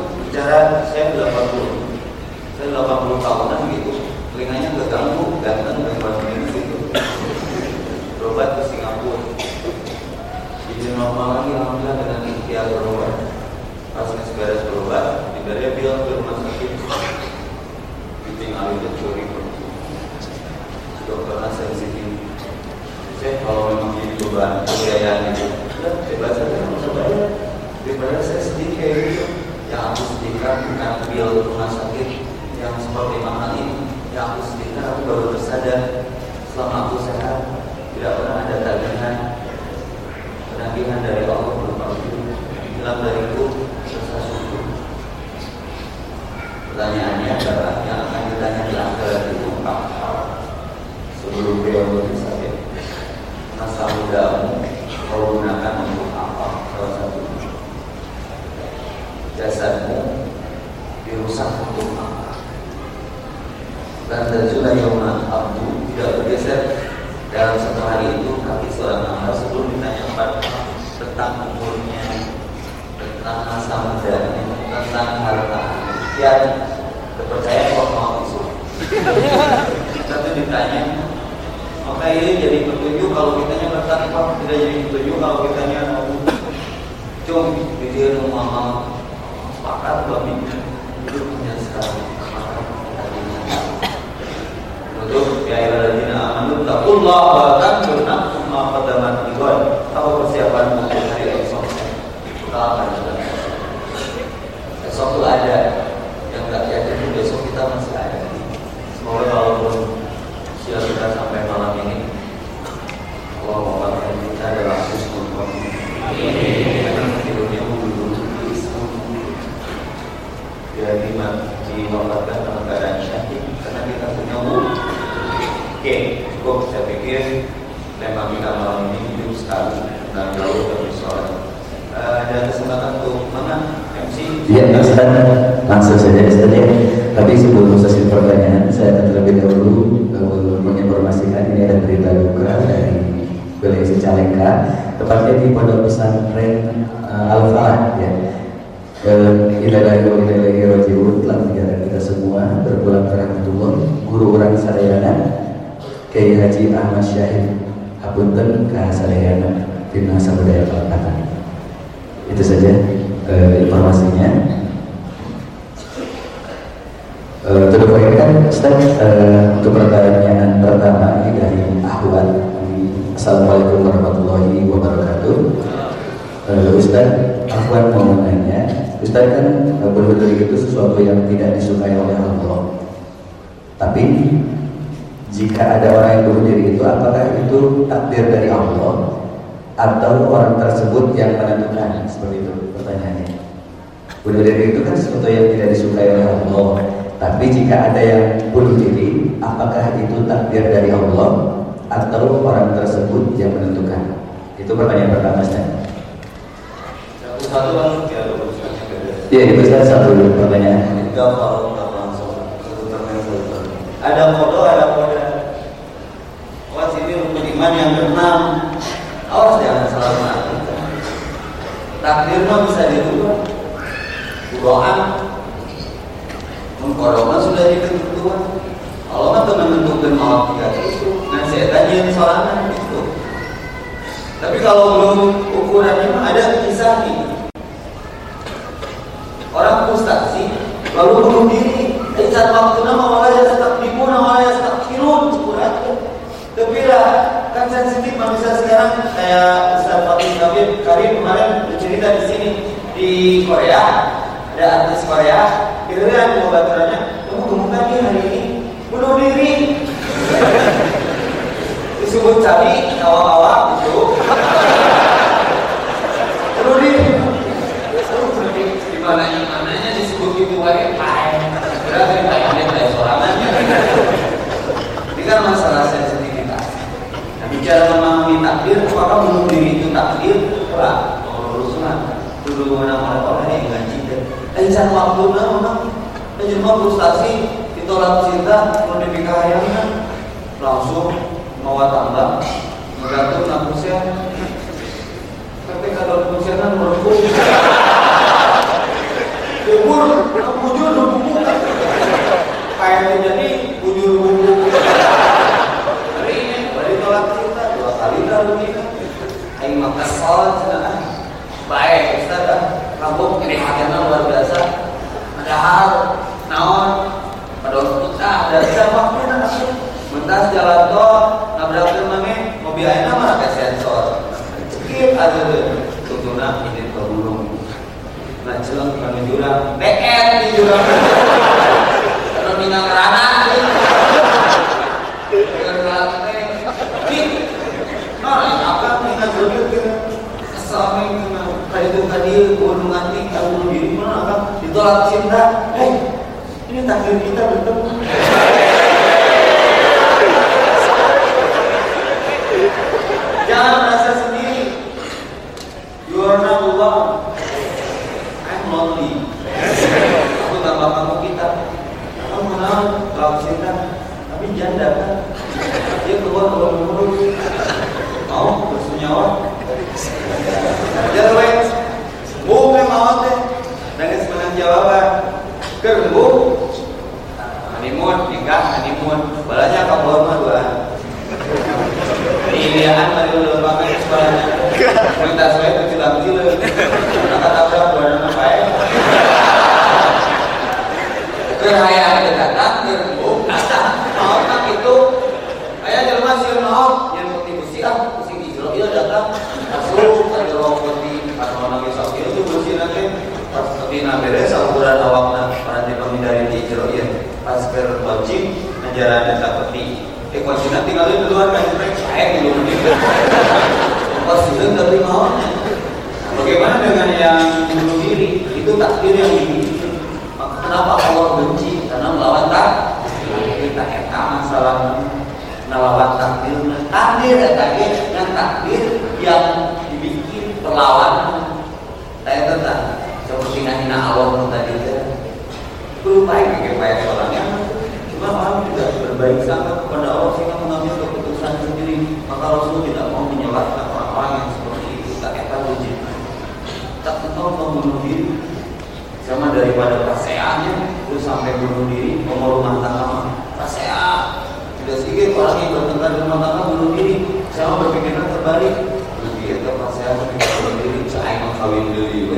bicara saya 80 saya 80 tahunan gitu telinganya keganggu ganteng dan badannya gitu. Berobat ke Singapura. Jadi normal lagi alhamdulillah dengan ikhtiar berobat. Pas nggak beres berobat dia bilang ke rumah sakit bikin alih curi dokternya sensitif. Saya kalau memang jadi beban kebiayaan itu udah bebas saja nggak saya sedih kayak gitu yang aku sedihkan bukan biar rumah sakit yang seperti mahal ini yang aku sedihkan aku baru tersadar selama aku sehat tidak pernah ada tagihan penagihan dari Allah berupa dalam dariku rasa syukur pertanyaannya adalah Takdir mah bisa dirubah. Doa mengkoroma sudah ditentukan. Allah mah tuh menentukan maaf kita itu. Nah saya tanya di soalan itu. Tapi kalau belum ukurannya mah ada kisah nih. Orang frustasi lalu bunuh diri. Saat waktu nama malah tetap dibunuh, malah tetap kirun. Tapi lah kan sensitif manusia sekarang kayak Ustaz Fatih Kabir Karim kemarin bercerita di sini di Korea. Ada artis Korea. Kira-kira mau baturannya kamu gemukan nih hari ini. Bunuh diri. Disebut cabi awal-awal itu bunuh diri. Di mana yang mananya disebut gitu wae berarti kayak ada sorangannya ini kan masalah sensitivitas nah, bicara memahami takdir bunuh diri itu takdir lah urusan dulu mana orang orang yang ngaji dan Aisyah waktu na mana Aja frustasi ditolak cinta mau dipikahayana langsung mau tambah menggantung napusnya tapi kalau napusnya kan merebut kubur bujur kayak jadi bujur buku hari ini balik tolak cinta begini aing makan sholat cenah baik Ustaz. Rambut ini hatinya luar biasa. Padahal naon? Padahal kita ada siapa pun mentas jalan tol nabrak mame mobil ayeuna mah pakai sensor. Skip aja deh. Tutuna ini ke gunung nah celeng ke jurang BR di jurang sholat cinta, hei, ini takdir kita bertemu. Jangan merasa sendiri. You are not alone. I'm lonely. Aku gak bakal kita. Kamu kenal sholat cinta, tapi janda kan? Dia keluar keluar murung. Mau bersenyawa? Jangan main. Mau memang ada sebenarnya jawaban. Kerbu, honeymoon, nikah, honeymoon. Balanya kamu hormat dua. Pilihan dari lembaga sekolahnya. Minta saya kecil kecil. Kata tabrak dua nama ya. Keraya ada datang, kerbu, datang. Tak itu? Ayah sih yang ah, hijau dia datang masuk ada putih atau nabi sakit itu besi nanti ketina beres ukuran awakna para di pemindari di hijau ya pas ke launching ajaran tak peti eh kuncinya tinggalin di luar kan saya dulu nih pas itu tapi mau Bagaimana dengan yang bunuh diri? Itu takdir yang. Maka kenapa Allah benci? Karena melawan takdir. Kita eta masalah melawan takdir. Takdir ya takdir yang takdir yang dibikin perlawanan. Saya tetap seperti nahina Allah tadi itu. Berupaya kayak baik orangnya. Cuma orang juga berbaik sangka kepada Allah sehingga mengambil keputusan sendiri. Maka Rasul tidak mau menyalahkan orang-orang yang seperti itu. Tak eta wujud tak tahu membunuh diri sama daripada paseannya terus sampai bunuh diri mau rumah tangga pasea tidak sedikit orang yang bertengkar di rumah tangga bunuh diri sama berpikiran terbalik lebih itu pasea tapi bunuh diri saya mau kawin dulu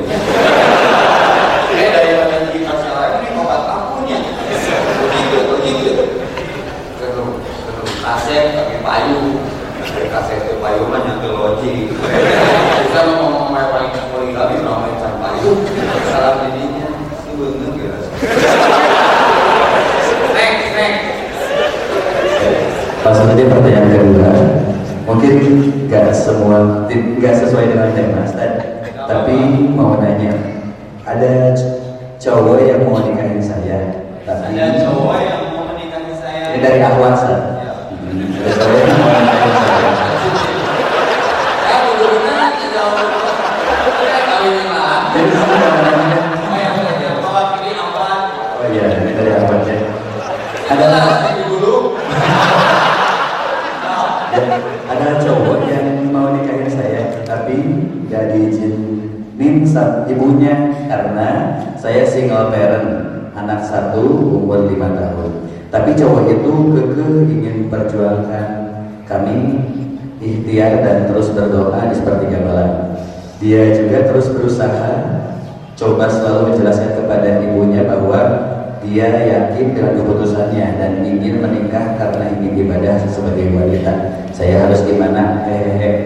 eh daripada jadi pasea ini mau kampungnya begitu begitu kerum kerum kaset pakai payung. Kaset itu payung mah nyangkul loji kita ngomong sama paling poligami namanya can payung. Salah dirinya itu bener kira next next. Langsung aja pertanyaan kedua Mungkin gak semua Gak sesuai dengan tema Ustaz. Tapi mau nanya Ada cowok yang mau nikahin saya? Tapi ada cowok yang mau menikahi saya? Ini dari yang mau nikahin saya ibunya karena saya single parent anak satu umur lima tahun tapi cowok itu kekeh ingin perjuangkan kami ikhtiar dan terus berdoa di sepertiga malam dia juga terus berusaha coba selalu menjelaskan kepada ibunya bahwa dia yakin dengan keputusannya dan ingin menikah karena ingin ibadah sebagai wanita. Saya harus gimana? Hehehe.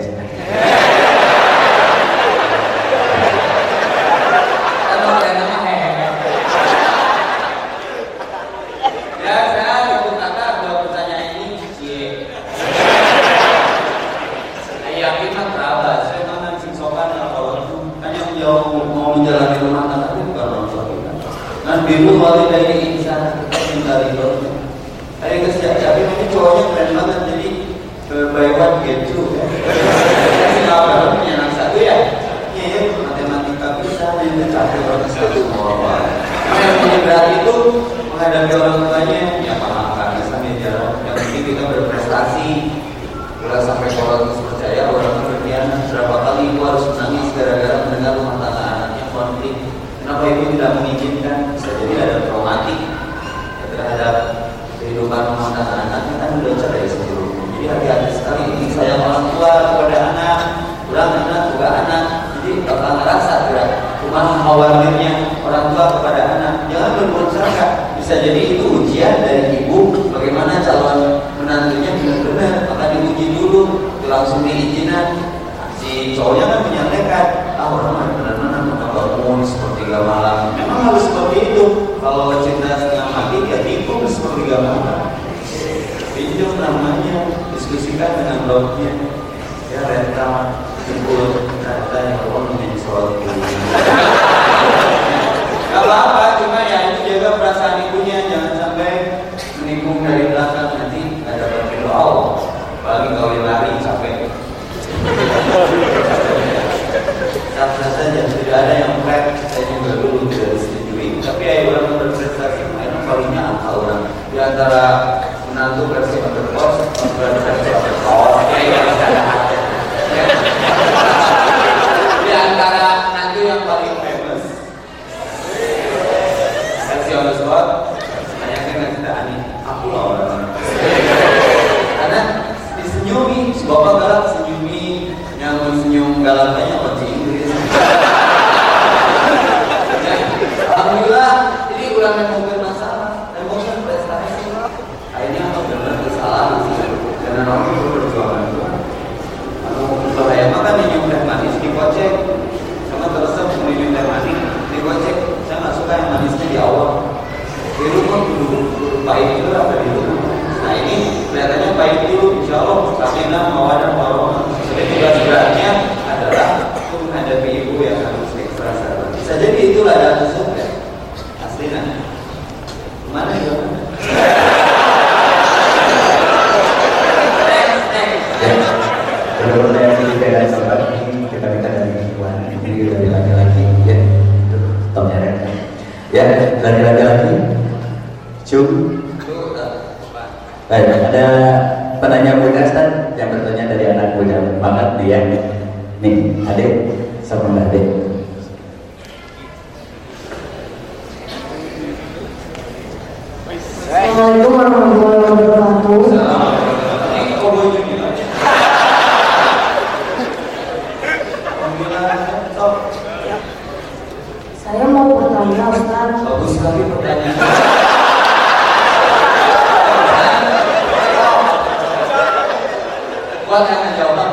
Kuat yang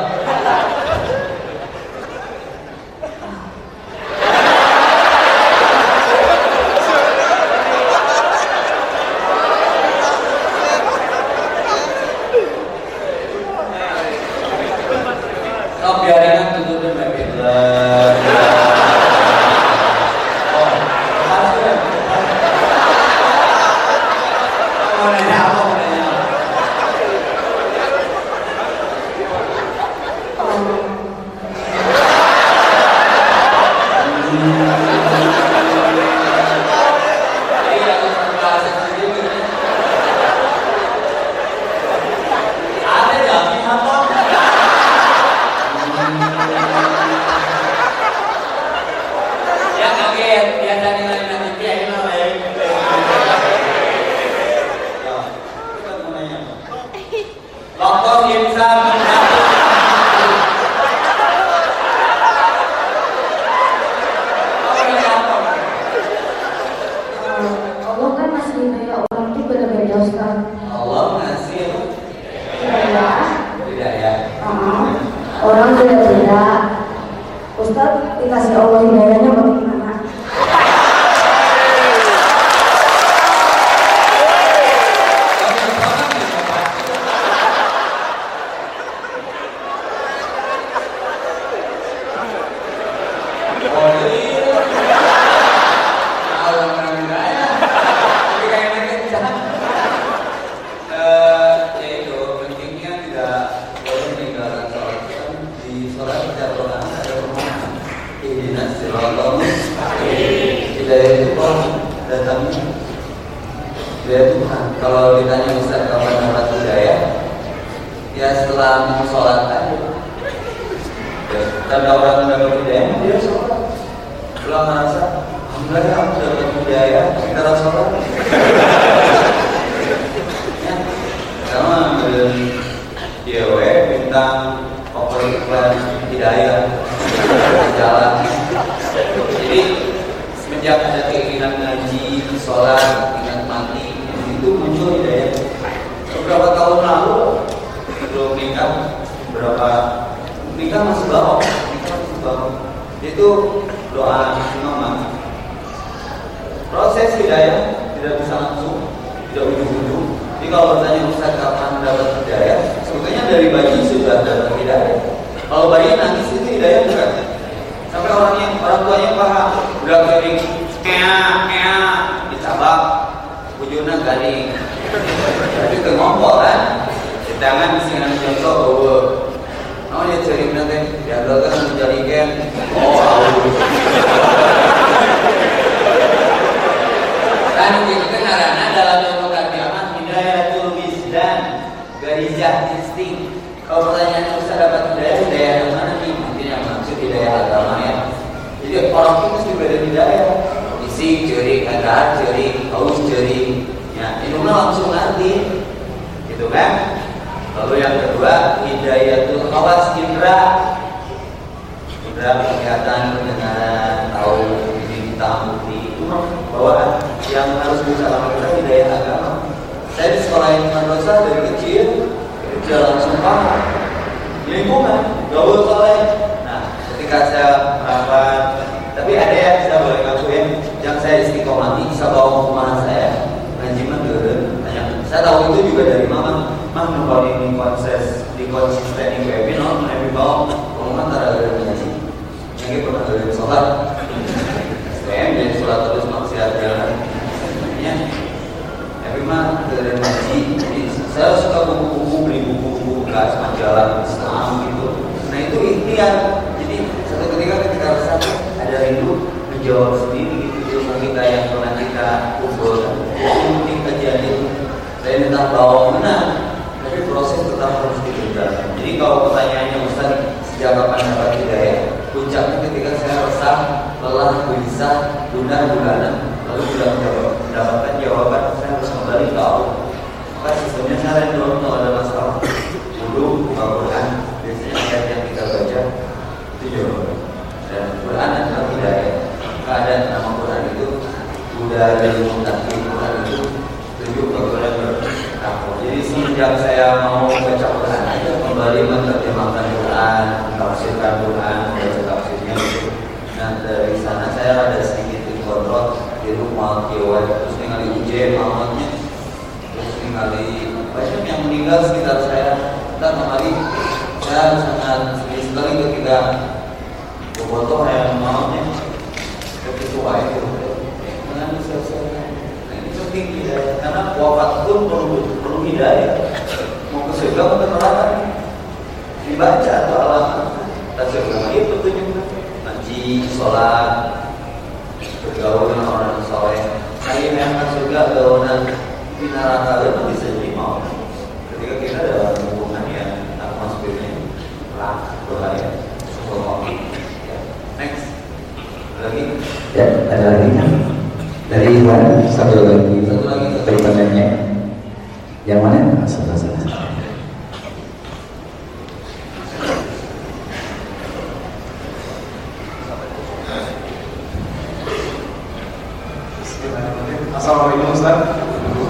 Assalamualaikum Ustaz.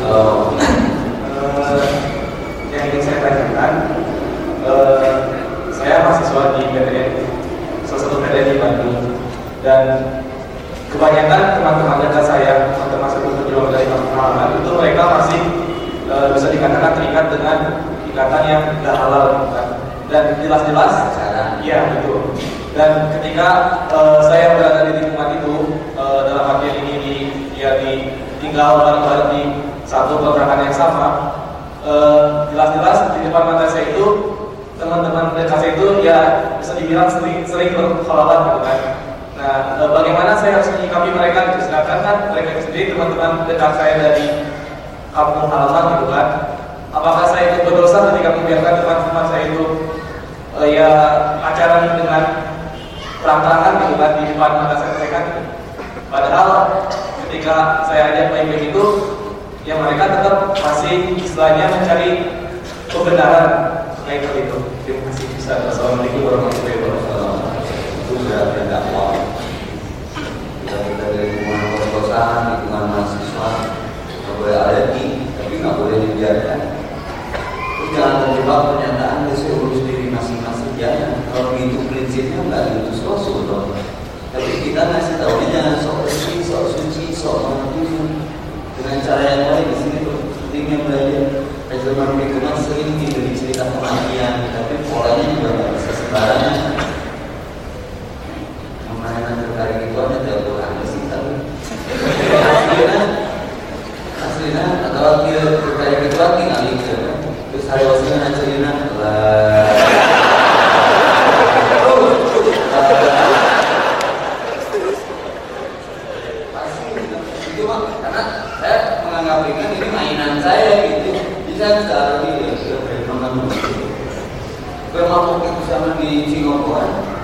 Eh, yang ingin saya tanyakan, eh, saya mahasiswa di PTN, salah satu PTN di Bandung, dan kebanyakan teman-teman dekat saya, teman-teman perjuangan dari pengalaman itu mereka masih eh, bisa dikatakan terikat dengan ikatan yang tidak halal, dan jelas-jelas. Iya betul. Dan ketika eh, saya berada di lingkungan itu eh, dalam artian ini di ya tinggal bareng-bareng di satu kontrakan yang sama, eh, jelas-jelas di depan mata saya itu teman-teman dekat saya itu ya bisa dibilang sering sering berkholawat gitu kan. Nah, eh, bagaimana saya harus menyikapi mereka gitu? Sedangkan kan mereka sendiri teman-teman dekat saya dari kampung halaman gitu kan. Apakah saya itu berdosa ketika membiarkan teman-teman saya itu eh, ya pacaran dengan terang-terangan gitu kan di depan mata saya mereka gitu. Padahal ketika saya ajak baik-baik itu ya mereka tetap masih istilahnya mencari kebenaran kayak itu. Terima kasih Ustaz. Assalamualaikum warahmatullahi wabarakatuh. itu sudah dakwah kita kita dari lingkungan perkosaan lingkungan mahasiswa nggak boleh alergi tapi nggak boleh dibiarkan Terus jangan terjebak pernyataan itu urus diri masing-masing jangan kalau begitu prinsipnya nggak diutus dong tapi kita ngasih tahunya jangan sok mengerti dengan cara yang lain di sini tuh pentingnya belajar Belajar lingkungan sering diberi cerita kematian tapi polanya juga nggak bisa sembarangan. Mainan tertarik itu ada dari Quran sih tapi aslinya aslinya atau tertarik itu lagi nggak gitu terus hari wasina ngajarina lah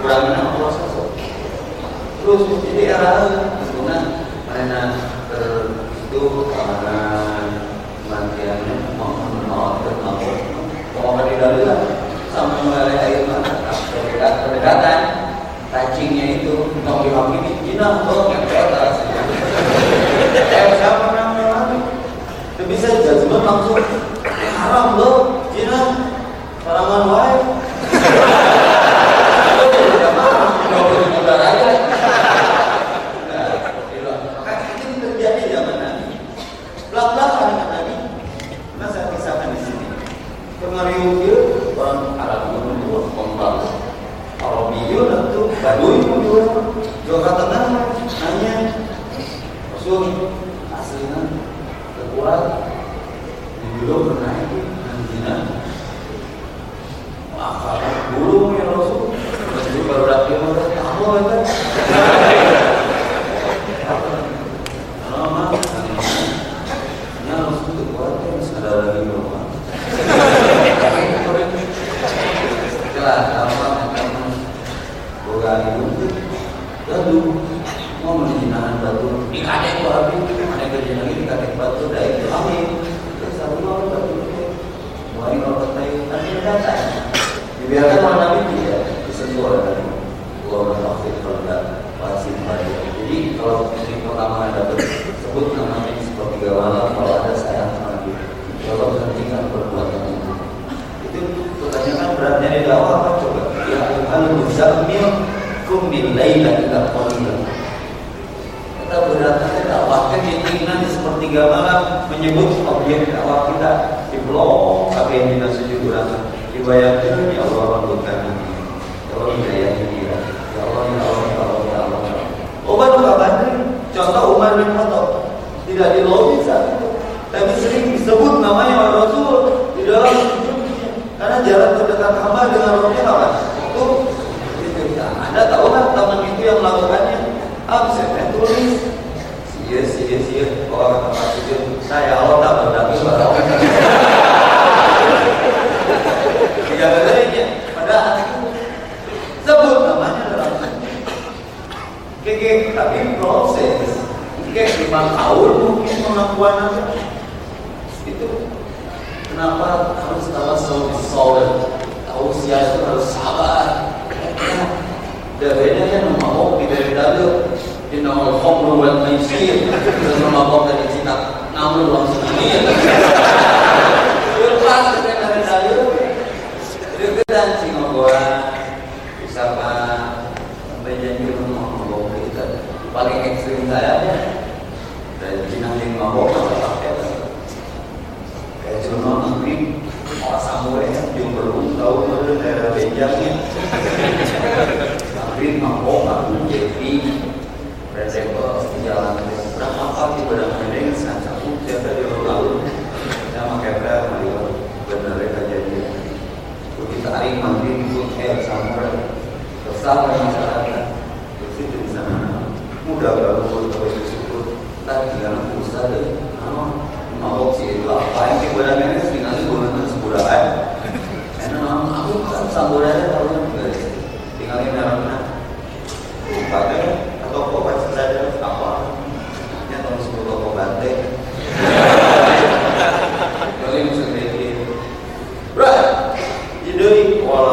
kurang mana Allah terus jadi era meskipun mana itu karena bantiannya mau menolak dan mau mau di dalam sama mulai air mata perbedaan perbedaan tajingnya itu mau dihakimi jinah tolong yang ke atas. Saya siapa namanya itu bisa judgement langsung haram loh jinah salaman wae berkata nanya Rasul aslinya terkuat di dulu pernah itu nanti wah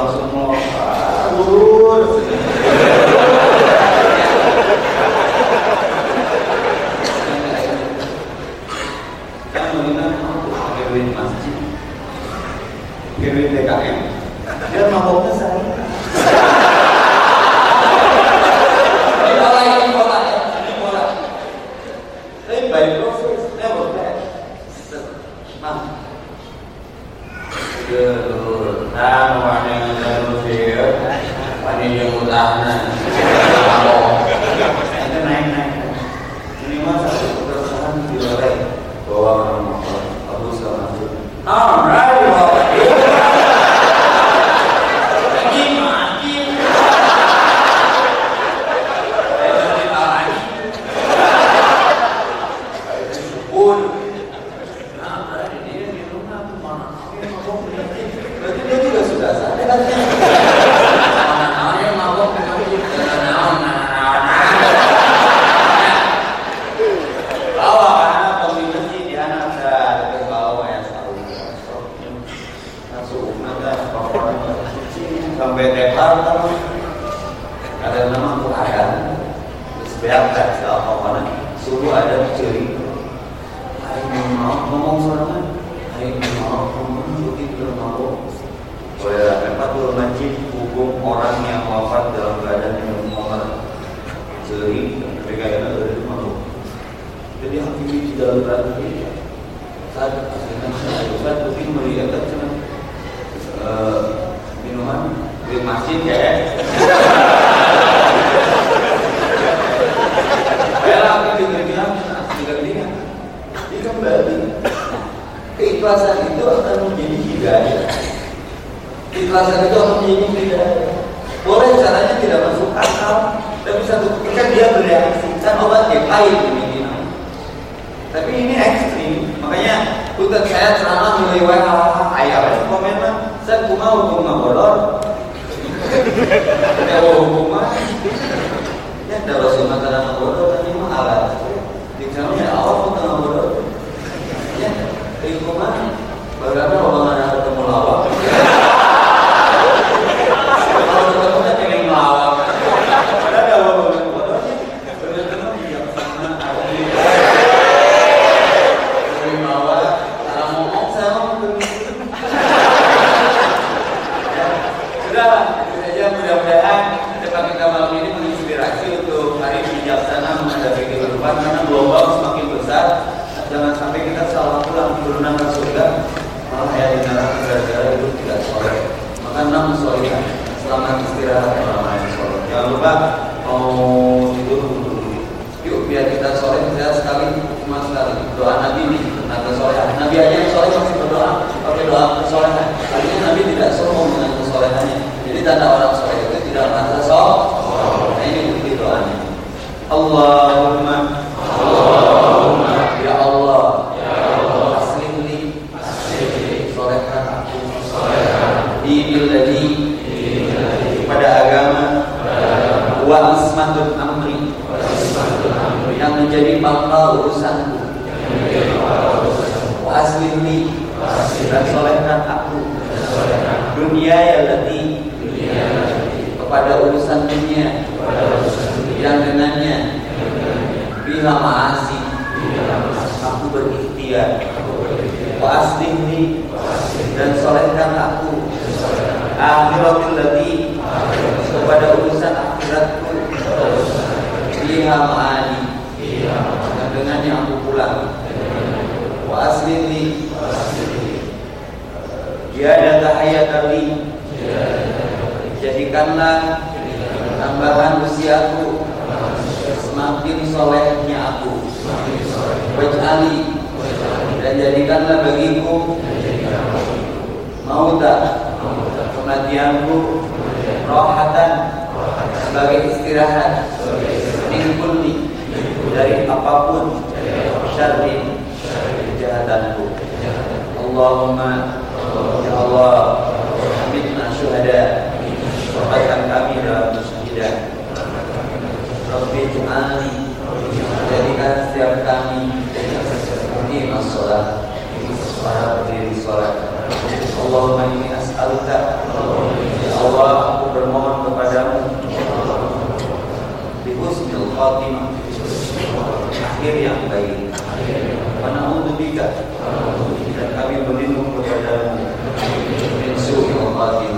Rasulullah dalam kesolehan. Artinya Nabi tidak sombong dengan kesolehannya. Jadi tanda orang soleh itu tidak merasa sombong. Nah ini bukti doanya. Allah dunia ya lati kepada urusan dunia. Yang dengannya. Bila maasi. Aku berikhtiar. Wa aslihni dan solehkan aku. Akhiratil lati kepada urusan akhiratku. Bila maani. Dan dengannya aku pulang. Wa aslihni Ya dan tahayatali berikanlah tambahan usiaku semakin solehnya aku. Wajali dan jadikanlah bagiku. Mau tak kematianku? Rohatan sebagai istirahat. Mingkulni dari apa pun syarri kejahatanku. Allahumma amin Jadikan setiap kami Dengan sesuatu masalah Para berdiri sholat Allahumma ini as'aluka Ya Allah aku bermohon kepadamu Di husnul khatimah Akhir yang baik Mena'udhu bika Dan kami berlindung kepadamu Min Allah.